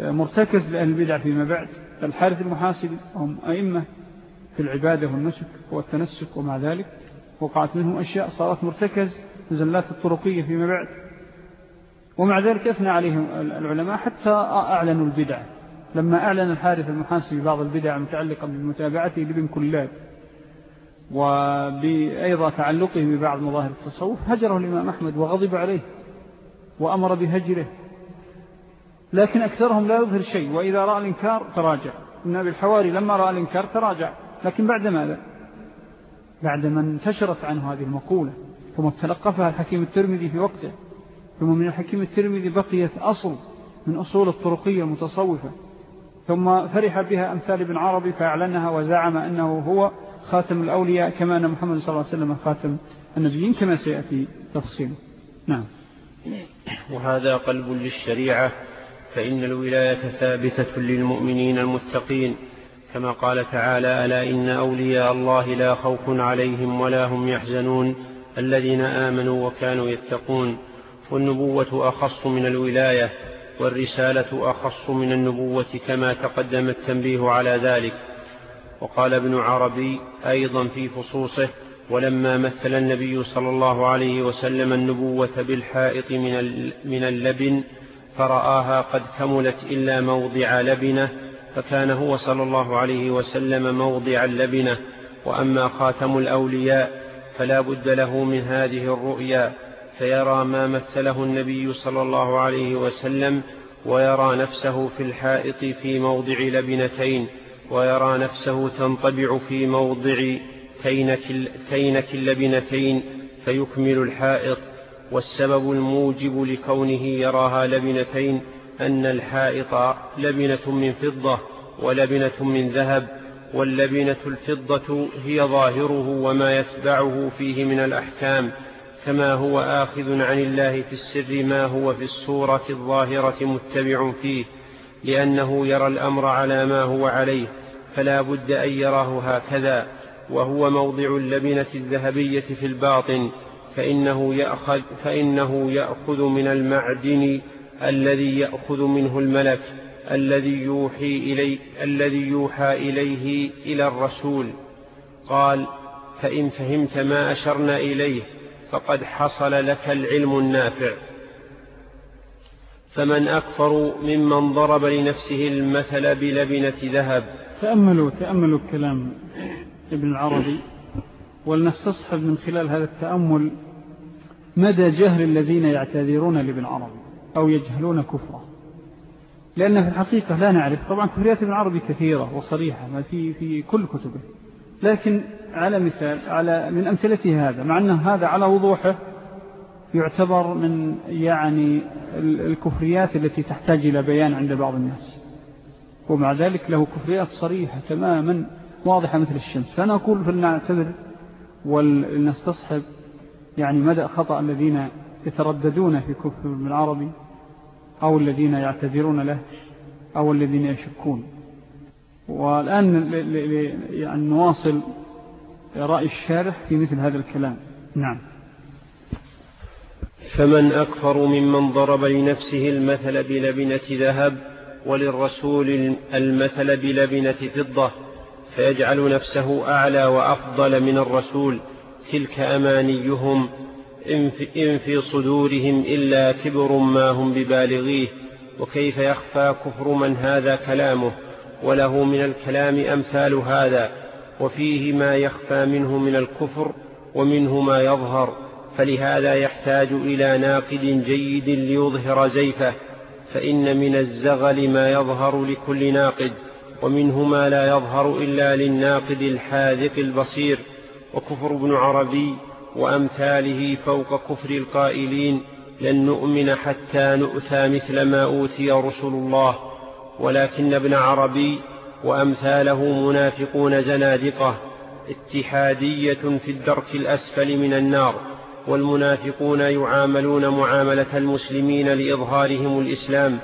مرتكز لأهل البدع فيما بعد. الحارث المحاسبي هم أئمة في العبادة والنسك والتنسك ومع ذلك وقعت منهم أشياء صارت مرتكز زلات الطرقية فيما بعد. ومع ذلك أثنى عليهم العلماء حتى أعلنوا البدع. لما أعلن الحارث المحاسبي بعض البدع متعلقة بمتابعته لابن كلاد وبأيضا تعلقه ببعض مظاهر التصوف هجره الإمام أحمد وغضب عليه. وأمر بهجره. لكن أكثرهم لا يظهر شيء وإذا رأى الإنكار تراجع. ابن أبي الحواري لما رأى الإنكار تراجع. لكن بعد ماذا؟ بعدما انتشرت عنه هذه المقولة ثم تلقفها الحكيم الترمذي في وقته. ثم من الحكيم الترمذي بقيت أصل من أصول الطرقية المتصوفة. ثم فرح بها أمثال ابن عربي فأعلنها وزعم أنه هو خاتم الأولياء كما أن محمد صلى الله عليه وسلم خاتم النبيين كما سيأتي تفصيله نعم. وهذا قلب للشريعة فإن الولاية ثابتة للمؤمنين المتقين. كما قال تعالى ألا إن أولياء الله لا خوف عليهم ولا هم يحزنون الذين آمنوا وكانوا يتقون. والنبوة أخص من الولاية والرسالة أخص من النبوة كما تقدم التنبيه على ذلك. وقال ابن عربي أيضا في فصوصه ولما مثل النبي صلى الله عليه وسلم النبوة بالحائط من اللبن فرآها قد كملت إلا موضع لبنة فكان هو صلى الله عليه وسلم موضع اللبنة. وأما خاتم الأولياء فلا بد له من هذه الرؤيا فيرى ما مثله النبي صلى الله عليه وسلم ويرى نفسه في الحائط في موضع لبنتين ويرى نفسه تنطبع في موضع تينك اللبنتين فيكمل الحائط والسبب الموجب لكونه يراها لبنتين أن الحائط لبنة من فضة ولبنة من ذهب واللبنة الفضة هي ظاهره وما يتبعه فيه من الأحكام كما هو آخذ عن الله في السر ما هو في السورة الظاهرة متبع فيه لأنه يرى الأمر على ما هو عليه فلا بد أن يراه هكذا. وهو موضع اللبنة الذهبية في الباطن فإنه يأخذ, فإنه يأخذ من المعدن الذي يأخذ منه الملك الذي يوحي إلي الذي يوحى إليه إلى الرسول. قال فإن فهمت ما أشرنا إليه فقد حصل لك العلم النافع. فمن أكفر ممن ضرب لنفسه المثل بلبنة ذهب. تأملوا تأملوا كلام ابن العربي ولنستصحب من خلال هذا التأمل مدى جهل الذين يعتذرون لابن عربي أو يجهلون كفره. لأن في الحقيقة لا نعرف. طبعا كفريات ابن عربي كثيرة وصريحة ما في, في كل كتبه. لكن على مثال على من أمثلته هذا مع أن هذا على وضوحه يعتبر من يعني الكفريات التي تحتاج إلى بيان عند بعض الناس. ومع ذلك له كفريات صريحة تماما واضحة مثل الشمس. فأنا أقول فلنعتذر ولنستصحب يعني مدى خطأ الذين يترددون في كفر من العربي أو الذين يعتذرون له أو الذين يشكون. والآن يعني نواصل رأي الشارح في مثل هذا الكلام. نعم. فمن أكفر ممن ضرب لنفسه المثل بلبنة ذهب وللرسول المثل بلبنة فضة فيجعل نفسه أعلى وأفضل من الرسول تلك أمانيهم إن في صدورهم إلا كبر ما هم ببالغيه وكيف يخفى كفر من هذا كلامه وله من الكلام أمثال هذا وفيه ما يخفى منه من الكفر ومنه ما يظهر فلهذا يحتاج إلى ناقد جيد ليظهر زيفه فإن من الزغل ما يظهر لكل ناقد. ومنه ما لا يظهر إلا للناقد الحاذق البصير وكفر ابن عربي وأمثاله فوق كفر القائلين لن نؤمن حتى نؤتى مثل ما أوتي رسل الله ولكن ابن عربي وأمثاله منافقون زنادقة اتحادية في الدرك الأسفل من النار والمنافقون يعاملون معاملة المسلمين لإظهارهم الإسلام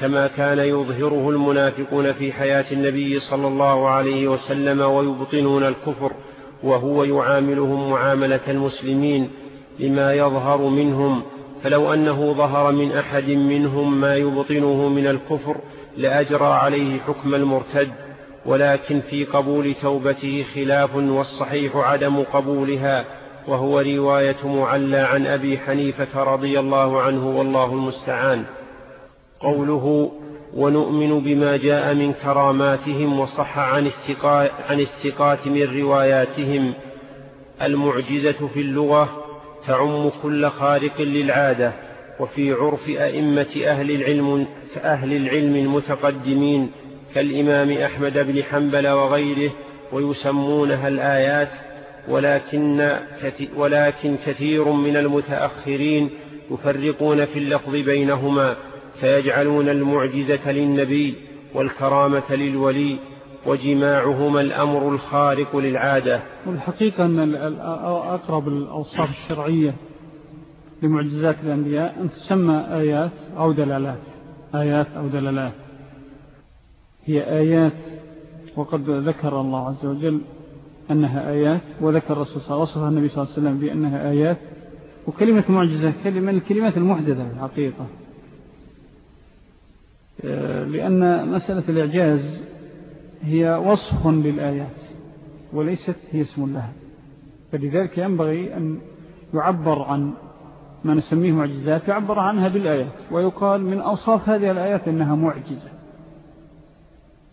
كما كان يظهره المنافقون في حياة النبي صلى الله عليه وسلم ويبطنون الكفر وهو يعاملهم معاملة المسلمين لما يظهر منهم. فلو أنه ظهر من أحد منهم ما يبطنه من الكفر لأجرى عليه حكم المرتد. ولكن في قبول توبته خلاف والصحيح عدم قبولها وهو رواية معلى عن أبي حنيفة رضي الله عنه والله المستعان. قوله ونؤمن بما جاء من كراماتهم وصح عن عن الثقات من رواياتهم. المعجزة في اللغة تعم كل خارق للعادة وفي عرف أئمة أهل العلم كأهل العلم المتقدمين كالإمام أحمد بن حنبل وغيره ويسمونها الآيات. ولكن, ولكن كثير من المتأخرين يفرقون في اللفظ بينهما. فيجعلون المعجزة للنبي والكرامة للولي وجماعهما الأمر الخارق للعادة. والحقيقة أن أقرب الأوصاف الشرعية لمعجزات الأنبياء أن تسمى آيات أو دلالات. آيات أو دلالات. هي آيات وقد ذكر الله عز وجل أنها آيات وذكر الرسول صلى الله عليه وسلم النبي صلى الله عليه وسلم بأنها آيات. وكلمة معجزة كلمة الكلمات المحدثة في الحقيقة. لأن مسألة الإعجاز هي وصف للآيات وليست هي اسم لها. فلذلك ينبغي أن يعبر عن ما نسميه معجزات يعبر عنها بالآيات ويقال من أوصاف هذه الآيات أنها معجزة.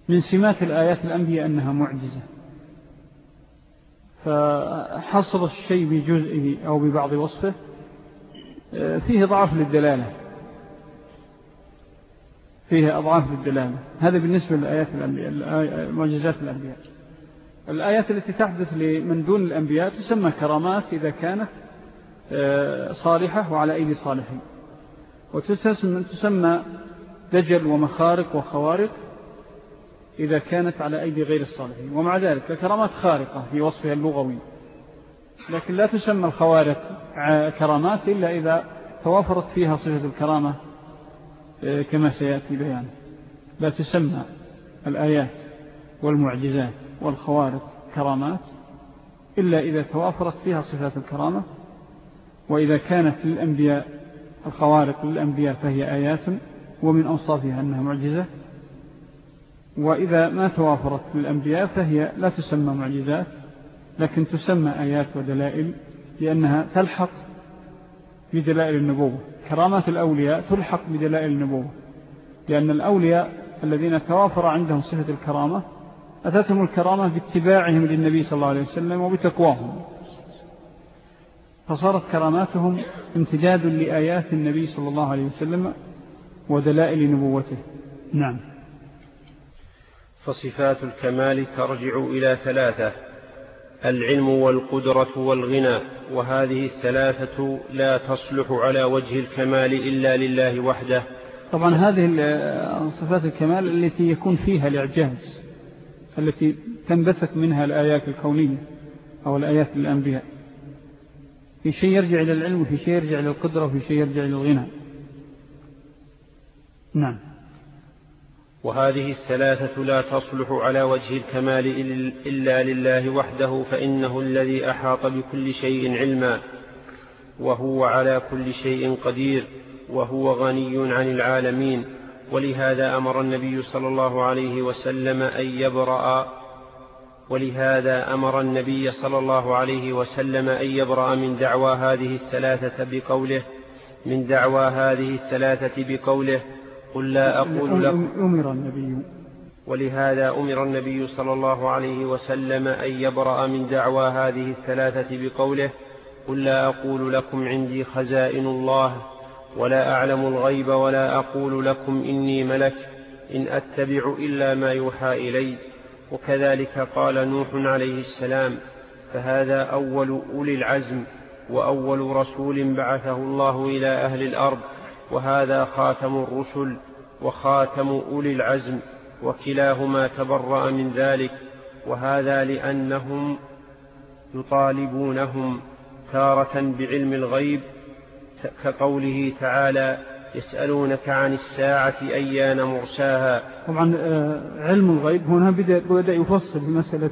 من سمات الآيات الأنبياء أنها معجزة. فحصر الشيء بجزئه أو ببعض وصفه آه، فيه ضعف للدلالة. فيه أضعاف للدلالة هذا بالنسبة للآيات الأنبياء معجزات الأنبياء. الآيات التي تحدث لمن دون الأنبياء تسمى كرامات إذا كانت آه، صالحة وعلى أيدي صالحين. وتسمى دجل ومخارق وخوارق إذا كانت على أيدي غير الصالحين. ومع ذلك كرامات خارقة في وصفها اللغوي. لكن لا تسمى الخوارق كرامات إلا إذا توافرت فيها صفة الكرامة. آه، كما سيأتي بيان. لا تسمى الآيات والمعجزات والخوارق كرامات إلا إذا توافرت فيها صفات الكرامة وإذا كانت للأنبياء الخوارق للأنبياء فهي آيات ومن أوصافها أنها معجزة. وإذا ما توافرت للأنبياء فهي لا تسمى معجزات لكن تسمى آيات ودلائل لأنها تلحق بدلائل النبوة. كرامات الأولياء تلحق بدلائل النبوة لأن الأولياء الذين توافر عندهم صفة الكرامة أتتهم الكرامة باتباعهم للنبي صلى الله عليه وسلم وبتقواهم. فصارت كراماتهم امتداد لآيات النبي صلى الله عليه وسلم ودلائل نبوته. نعم. فصفات الكمال ترجع إلى ثلاثة العلم والقدرة والغنى وهذه الثلاثة لا تصلح على وجه الكمال إلا لله وحده. طبعا هذه صفات الكمال التي يكون فيها الإعجاز التي تنبثق منها الآيات الكونية أو الآيات الأنبياء. في شيء يرجع إلى العلم وفي شيء يرجع إلى القدرة وفي شيء يرجع إلى الغنى. نعم. وهذه الثلاثة لا تصلح على وجه الكمال إلا لله وحده فإنه الذي أحاط بكل شيء علما وهو على كل شيء قدير وهو غني عن العالمين. ولهذا أمر النبي صلى الله عليه وسلم أن يبرأ ولهذا أمر النبي صلى الله عليه وسلم أن يبرأ من دعوى هذه الثلاثة بقوله من دعوى هذه الثلاثة بقوله قل لا أقول لكم أمر النبي. ولهذا أمر النبي صلى الله عليه وسلم أن يبرأ من دعوى هذه الثلاثة بقوله قل لا أقول لكم عندي خزائن الله ولا أعلم الغيب ولا أقول لكم إني ملك إن أتبع إلا ما يوحى إلي. وكذلك قال نوح عليه السلام فهذا أول أولي العزم وأول رسول بعثه الله إلى أهل الأرض وهذا خاتم الرسل وخاتم أولي العزم وكلاهما تبرأ من ذلك وهذا لأنهم يطالبونهم تارة بعلم الغيب كقوله تعالى يسألونك عن الساعة أيان مرساها. طبعا آه، علم الغيب هنا بدأ يفصل في مسألة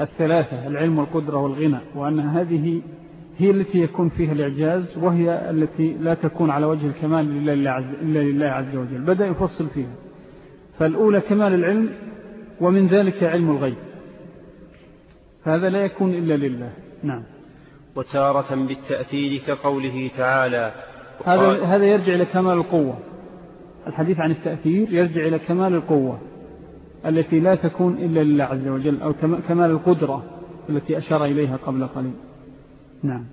الثلاثة العلم والقدرة والغنى وأن هذه هي التي يكون فيها الإعجاز وهي التي لا تكون على وجه الكمال إلا لله عز وجل. بدأ يفصل فيها. فالأولى كمال العلم ومن ذلك علم الغيب. هذا لا يكون إلا لله. نعم. وتارة بالتأثير كقوله تعالى. هذا هذا يرجع إلى كمال القوة. الحديث عن التأثير يرجع إلى كمال القوة التي لا تكون إلا لله عز وجل أو كمال القدرة التي أشار إليها قبل قليل. نعم.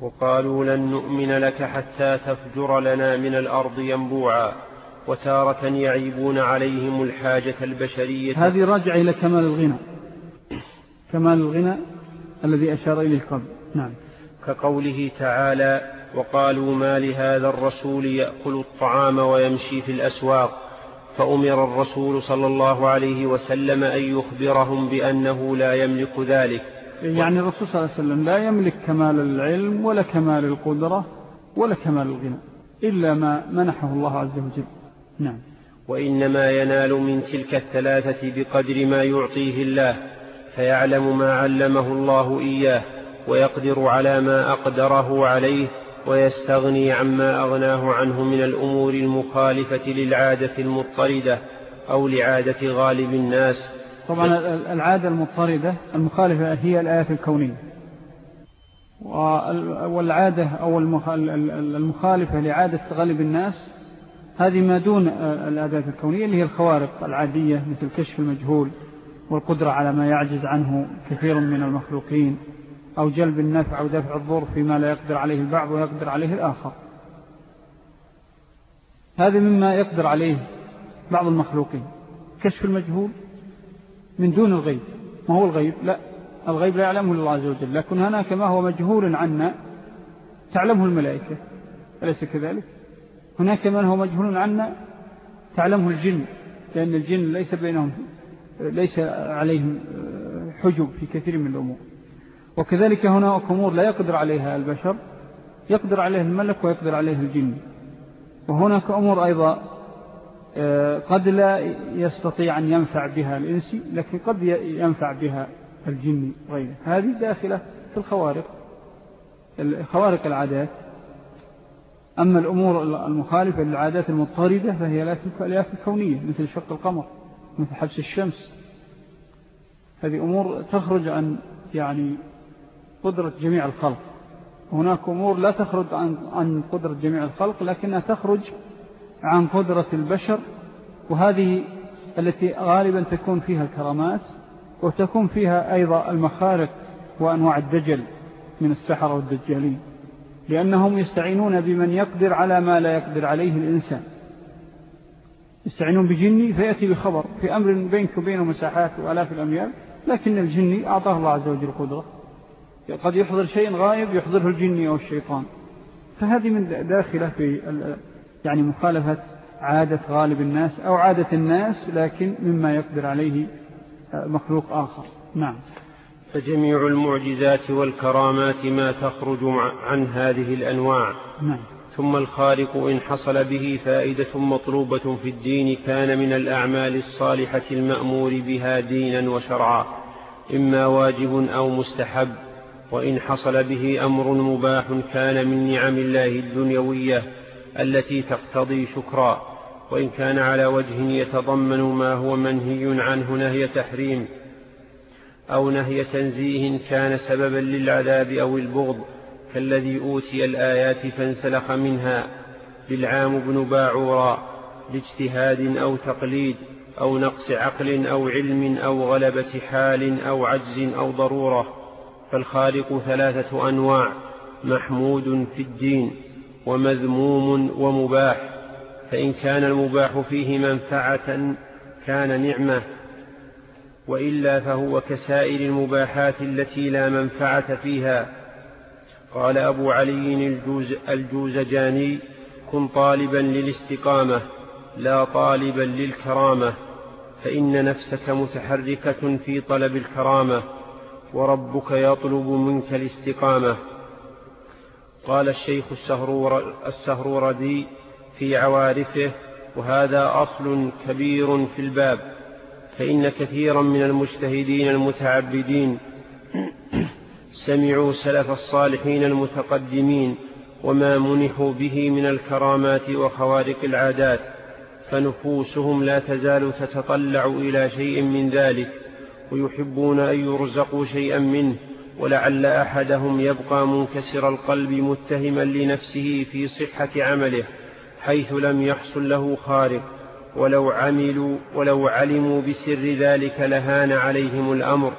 وقالوا لن نؤمن لك حتى تفجر لنا من الأرض ينبوعا وتارة يعيبون عليهم الحاجة البشرية. هذه راجعة إلى كمال الغنى. كمال الغنى الذي أشار إليه قبل نعم. كقوله تعالى وقالوا ما لهذا الرسول يأكل الطعام ويمشي في الأسواق. فأمر الرسول صلى الله عليه وسلم أن يخبرهم بأنه لا يملك ذلك. يعني الرسول صلى الله عليه وسلم لا يملك كمال العلم ولا كمال القدرة ولا كمال الغنى إلا ما منحه الله عز وجل. نعم. وإنما ينال من تلك الثلاثة بقدر ما يعطيه الله فيعلم ما علمه الله إياه ويقدر على ما أقدره عليه ويستغني عما أغناه عنه من الأمور المخالفة للعادة المضطردة أو لعادة غالب الناس طبعا العادة المضطردة المخالفة هي الآيات الكونية. والعادة أو المخالفة لعادة غالب الناس هذه ما دون الآيات الكونية اللي هي الخوارق العادية مثل كشف المجهول والقدرة على ما يعجز عنه كثير من المخلوقين أو جلب النفع أو دفع الضر فيما لا يقدر عليه البعض ويقدر عليه الآخر. هذه مما يقدر عليه بعض المخلوقين. كشف المجهول من دون الغيب. ما هو الغيب؟ لا. الغيب لا يعلمه الله عز وجل. لكن هناك ما هو مجهول عنا تعلمه الملائكة. أليس كذلك؟ هناك من هو مجهول عنا تعلمه الجن. لأن الجن ليس بينهم ليس عليهم حجب في كثير من الأمور. وكذلك هناك أمور لا يقدر عليها البشر. يقدر عليها الملك ويقدر عليها الجن. وهناك أمور أيضا آه، قد لا يستطيع أن ينفع بها الإنسي لكن قد ينفع بها الجن غيره هذه داخلة في الخوارق خوارق العادات. أما الأمور المخالفة للعادات المضطردة فهي لا في الكونية مثل شق القمر مثل حبس الشمس. هذه أمور تخرج عن يعني قدرة جميع الخلق. هناك أمور لا تخرج عن, عن قدرة جميع الخلق لكنها تخرج عن قدرة البشر وهذه التي غالبا تكون فيها الكرامات وتكون فيها أيضا المخارق وأنواع الدجل من السحر والدجالين. لأنهم يستعينون بمن يقدر على ما لا يقدر عليه الإنسان. يستعينون بجني فيأتي بخبر في أمر بينك وبينه مساحات وألاف الأميال لكن الجني أعطاه الله عز وجل قدرة قد يحضر شيء غائب يحضره الجني أو الشيطان. فهذه من داخلة في يعني مخالفة عادة غالب الناس أو عادة الناس لكن مما يقدر عليه مخلوق آخر. نعم. فجميع المعجزات والكرامات ما تخرج عن هذه الأنواع. نعم. ثم الخالق إن حصل به فائدة مطلوبة في الدين كان من الأعمال الصالحة المأمور بها دينا وشرعا إما واجب أو مستحب. وإن حصل به أمر مباح كان من نعم الله الدنيوية. التي تقتضي شكرا وإن كان على وجه يتضمن ما هو منهي عنه نهي تحريم أو نهي تنزيه كان سببا للعذاب أو البغض كالذي أوتي الآيات فانسلخ منها بالعام بن باعورا لاجتهاد أو تقليد أو نقص عقل أو علم أو غلبة حال أو عجز أو ضرورة فالخالق ثلاثة أنواع محمود في الدين. ومذموم ومباح فإن كان المباح فيه منفعة كان نعمة وإلا فهو كسائر المباحات التي لا منفعة فيها. قال أبو علي الجوز الجوزجاني كن طالبا للاستقامة لا طالبا للكرامة فإن نفسك متحركة في طلب الكرامة وربك يطلب منك الاستقامة. قال الشيخ السهرور السهروردي في عوارفه وهذا أصل كبير في الباب فإن كثيرا من المجتهدين المتعبدين سمعوا سلف الصالحين المتقدمين وما منحوا به من الكرامات وخوارق العادات فنفوسهم لا تزال تتطلع إلى شيء من ذلك ويحبون أن يرزقوا شيئا منه ولعل أحدهم يبقى منكسر القلب متهما لنفسه في صحة عمله حيث لم يحصل له خارق. ولو عملوا ولو علموا بسر ذلك لهان عليهم الأمر.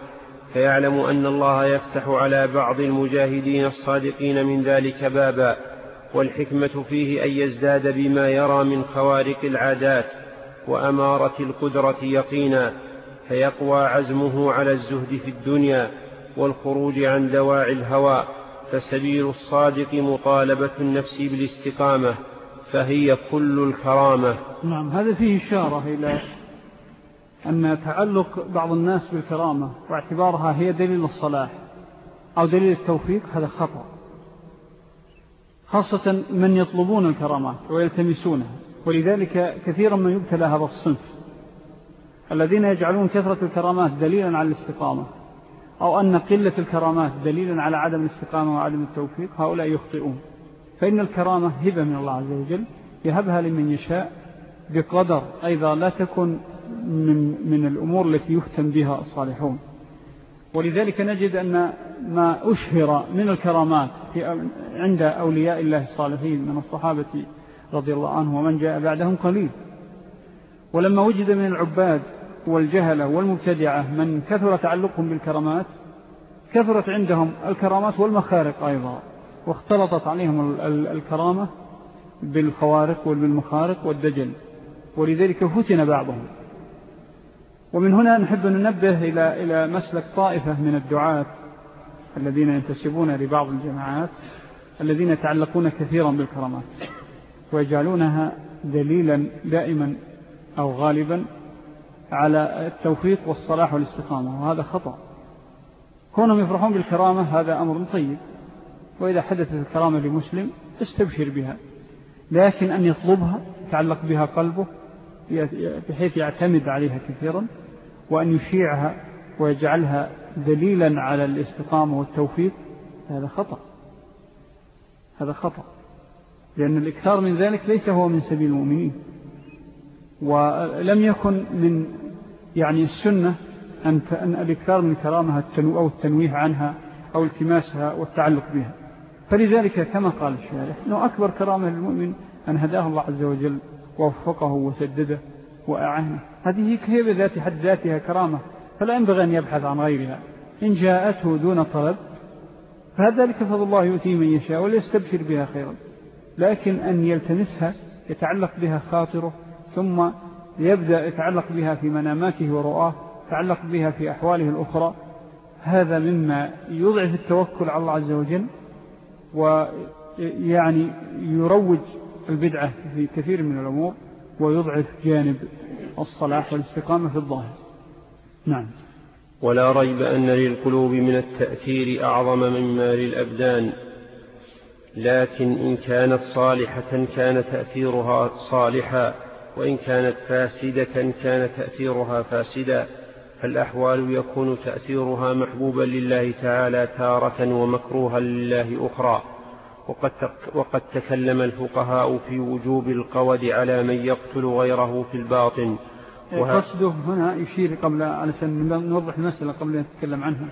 فيعلم أن الله يفتح على بعض المجاهدين الصادقين من ذلك بابا. والحكمة فيه أن يزداد بما يرى من خوارق العادات وأمارة القدرة يقينا. فيقوى عزمه على الزهد في الدنيا. والخروج عن دواعي الهوى فسبيل الصادق مطالبة النفس بالاستقامة فهي كل الكرامة. نعم هذا فيه إشارة إلى أن تعلق بعض الناس بالكرامة واعتبارها هي دليل الصلاح أو دليل التوفيق هذا خطأ. خاصة من يطلبون الكرامات ويلتمسونها ولذلك كثيرا ما يبتلى هذا الصنف. الذين يجعلون كثرة الكرامات دليلا على الاستقامة. أو أن قلة الكرامات دليلا على عدم الاستقامة وعدم التوفيق هؤلاء يخطئون. فإن الكرامة هبة من الله عز وجل يهبها لمن يشاء بقدر أيضا لا تكون من, من الأمور التي يهتم بها الصالحون. ولذلك نجد أن ما أشهر من الكرامات في عند أولياء الله الصالحين من الصحابة رضي الله عنه ومن جاء بعدهم قليل. ولما وجد من العباد والجهلة والمبتدعة من كثر تعلقهم بالكرامات كثرت عندهم الكرامات والمخارق أيضا واختلطت عليهم الكرامة بالخوارق والمخارق والدجل ولذلك فتن بعضهم. ومن هنا نحب أن ننبه إلى, إلى مسلك طائفة من الدعاة الذين ينتسبون لبعض الجماعات الذين يتعلقون كثيرا بالكرامات ويجعلونها دليلا دائما أو غالبا على التوفيق والصلاح والاستقامة وهذا خطأ. كونهم يفرحون بالكرامة هذا أمر طيب وإذا حدثت الكرامة لمسلم استبشر بها لكن أن يطلبها يتعلق بها قلبه بحيث يعتمد عليها كثيرا وأن يشيعها ويجعلها دليلا على الاستقامة والتوفيق هذا خطأ. هذا خطأ. لأن الإكثار من ذلك ليس هو من سبيل المؤمنين. ولم يكن من يعني السنة أن الإكثار من الكرامة أو التنويه عنها أو التماسها والتعلق بها. فلذلك كما قال الشارح أنه أكبر كرامة للمؤمن أن هداه الله عز وجل ووفقه وسدده وأعانه. هذه هي بذات حد ذاتها كرامة؟ فلا ينبغي أن يبحث عن غيرها. إن جاءته دون طلب فذلك فضل الله يؤتي من يشاء وليستبشر بها خيرا. لكن أن يلتمسها يتعلق بها خاطره ثم يبدأ يتعلق بها في مناماته ورؤاه يتعلق بها في أحواله الأخرى. هذا مما يضعف التوكل على الله عز وجل ويعني يروج البدعة في كثير من الأمور ويضعف جانب الصلاح والاستقامة في الظاهر. نعم. ولا ريب أن للقلوب من التأثير أعظم مما للأبدان لكن إن كانت صالحة كان تأثيرها صالحا. وإن كانت فاسدة كان تأثيرها فاسدا فالأحوال يكون تأثيرها محبوبا لله تعالى تارة ومكروها لله أخرى. وقد, وقد تكلم الفقهاء في وجوب القود على من يقتل غيره في الباطن. قصده هنا يشير قبل علشان نوضح المسألة قبل أن نتكلم عنها.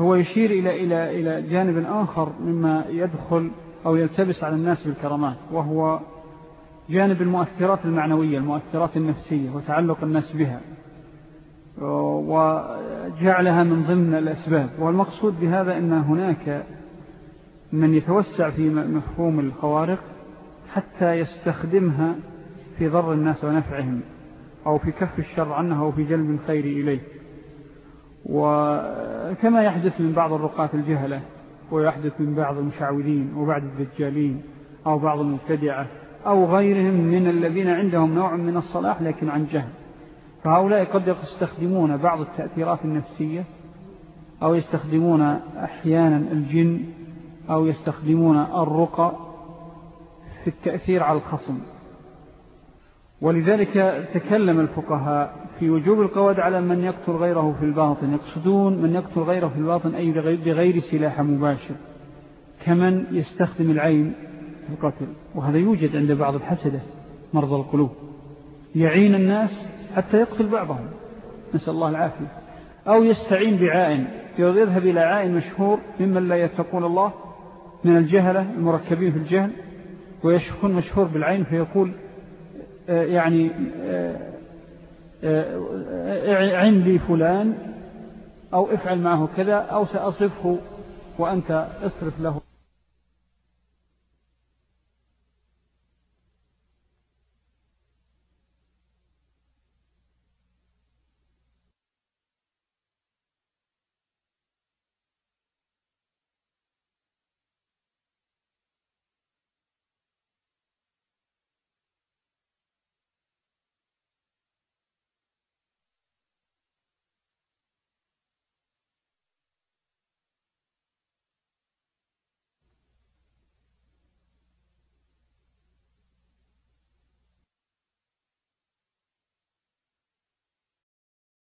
هو يشير إلى, إلى, إلى جانب آخر مما يدخل أو يلتبس على الناس بالكرامات وهو جانب المؤثرات المعنوية المؤثرات النفسية وتعلق الناس بها. وجعلها من ضمن الأسباب. والمقصود بهذا أن هناك من يتوسع في مفهوم الخوارق حتى يستخدمها في ضر الناس ونفعهم أو في كف الشر عنها أو في جلب الخير إليه. وكما يحدث من بعض الرقاة الجهلة ويحدث من بعض المشعوذين وبعض الدجالين أو بعض المبتدعة أو غيرهم من الذين عندهم نوع من الصلاح لكن عن جهل. فهؤلاء قد يستخدمون بعض التأثيرات النفسية أو يستخدمون أحيانا الجن أو يستخدمون الرقى في التأثير على الخصم. ولذلك تكلم الفقهاء في وجوب القواد على من يقتل غيره في الباطن. يقصدون من يقتل غيره في الباطن أي بغير سلاح مباشر. كمن يستخدم العين في القتل. وهذا يوجد عند بعض الحسدة مرضى القلوب. يعين الناس حتى يقتل بعضهم. نسأل الله العافية. أو يستعين بعائن. يذهب إلى عائن مشهور ممن لا يتقون الله من الجهلة المركبين في الجهل ويشكون مشهور بالعين فيقول آه، يعني آه، آه، عندي فلان أو افعل معه كذا أو سأصفه وأنت اصرف له.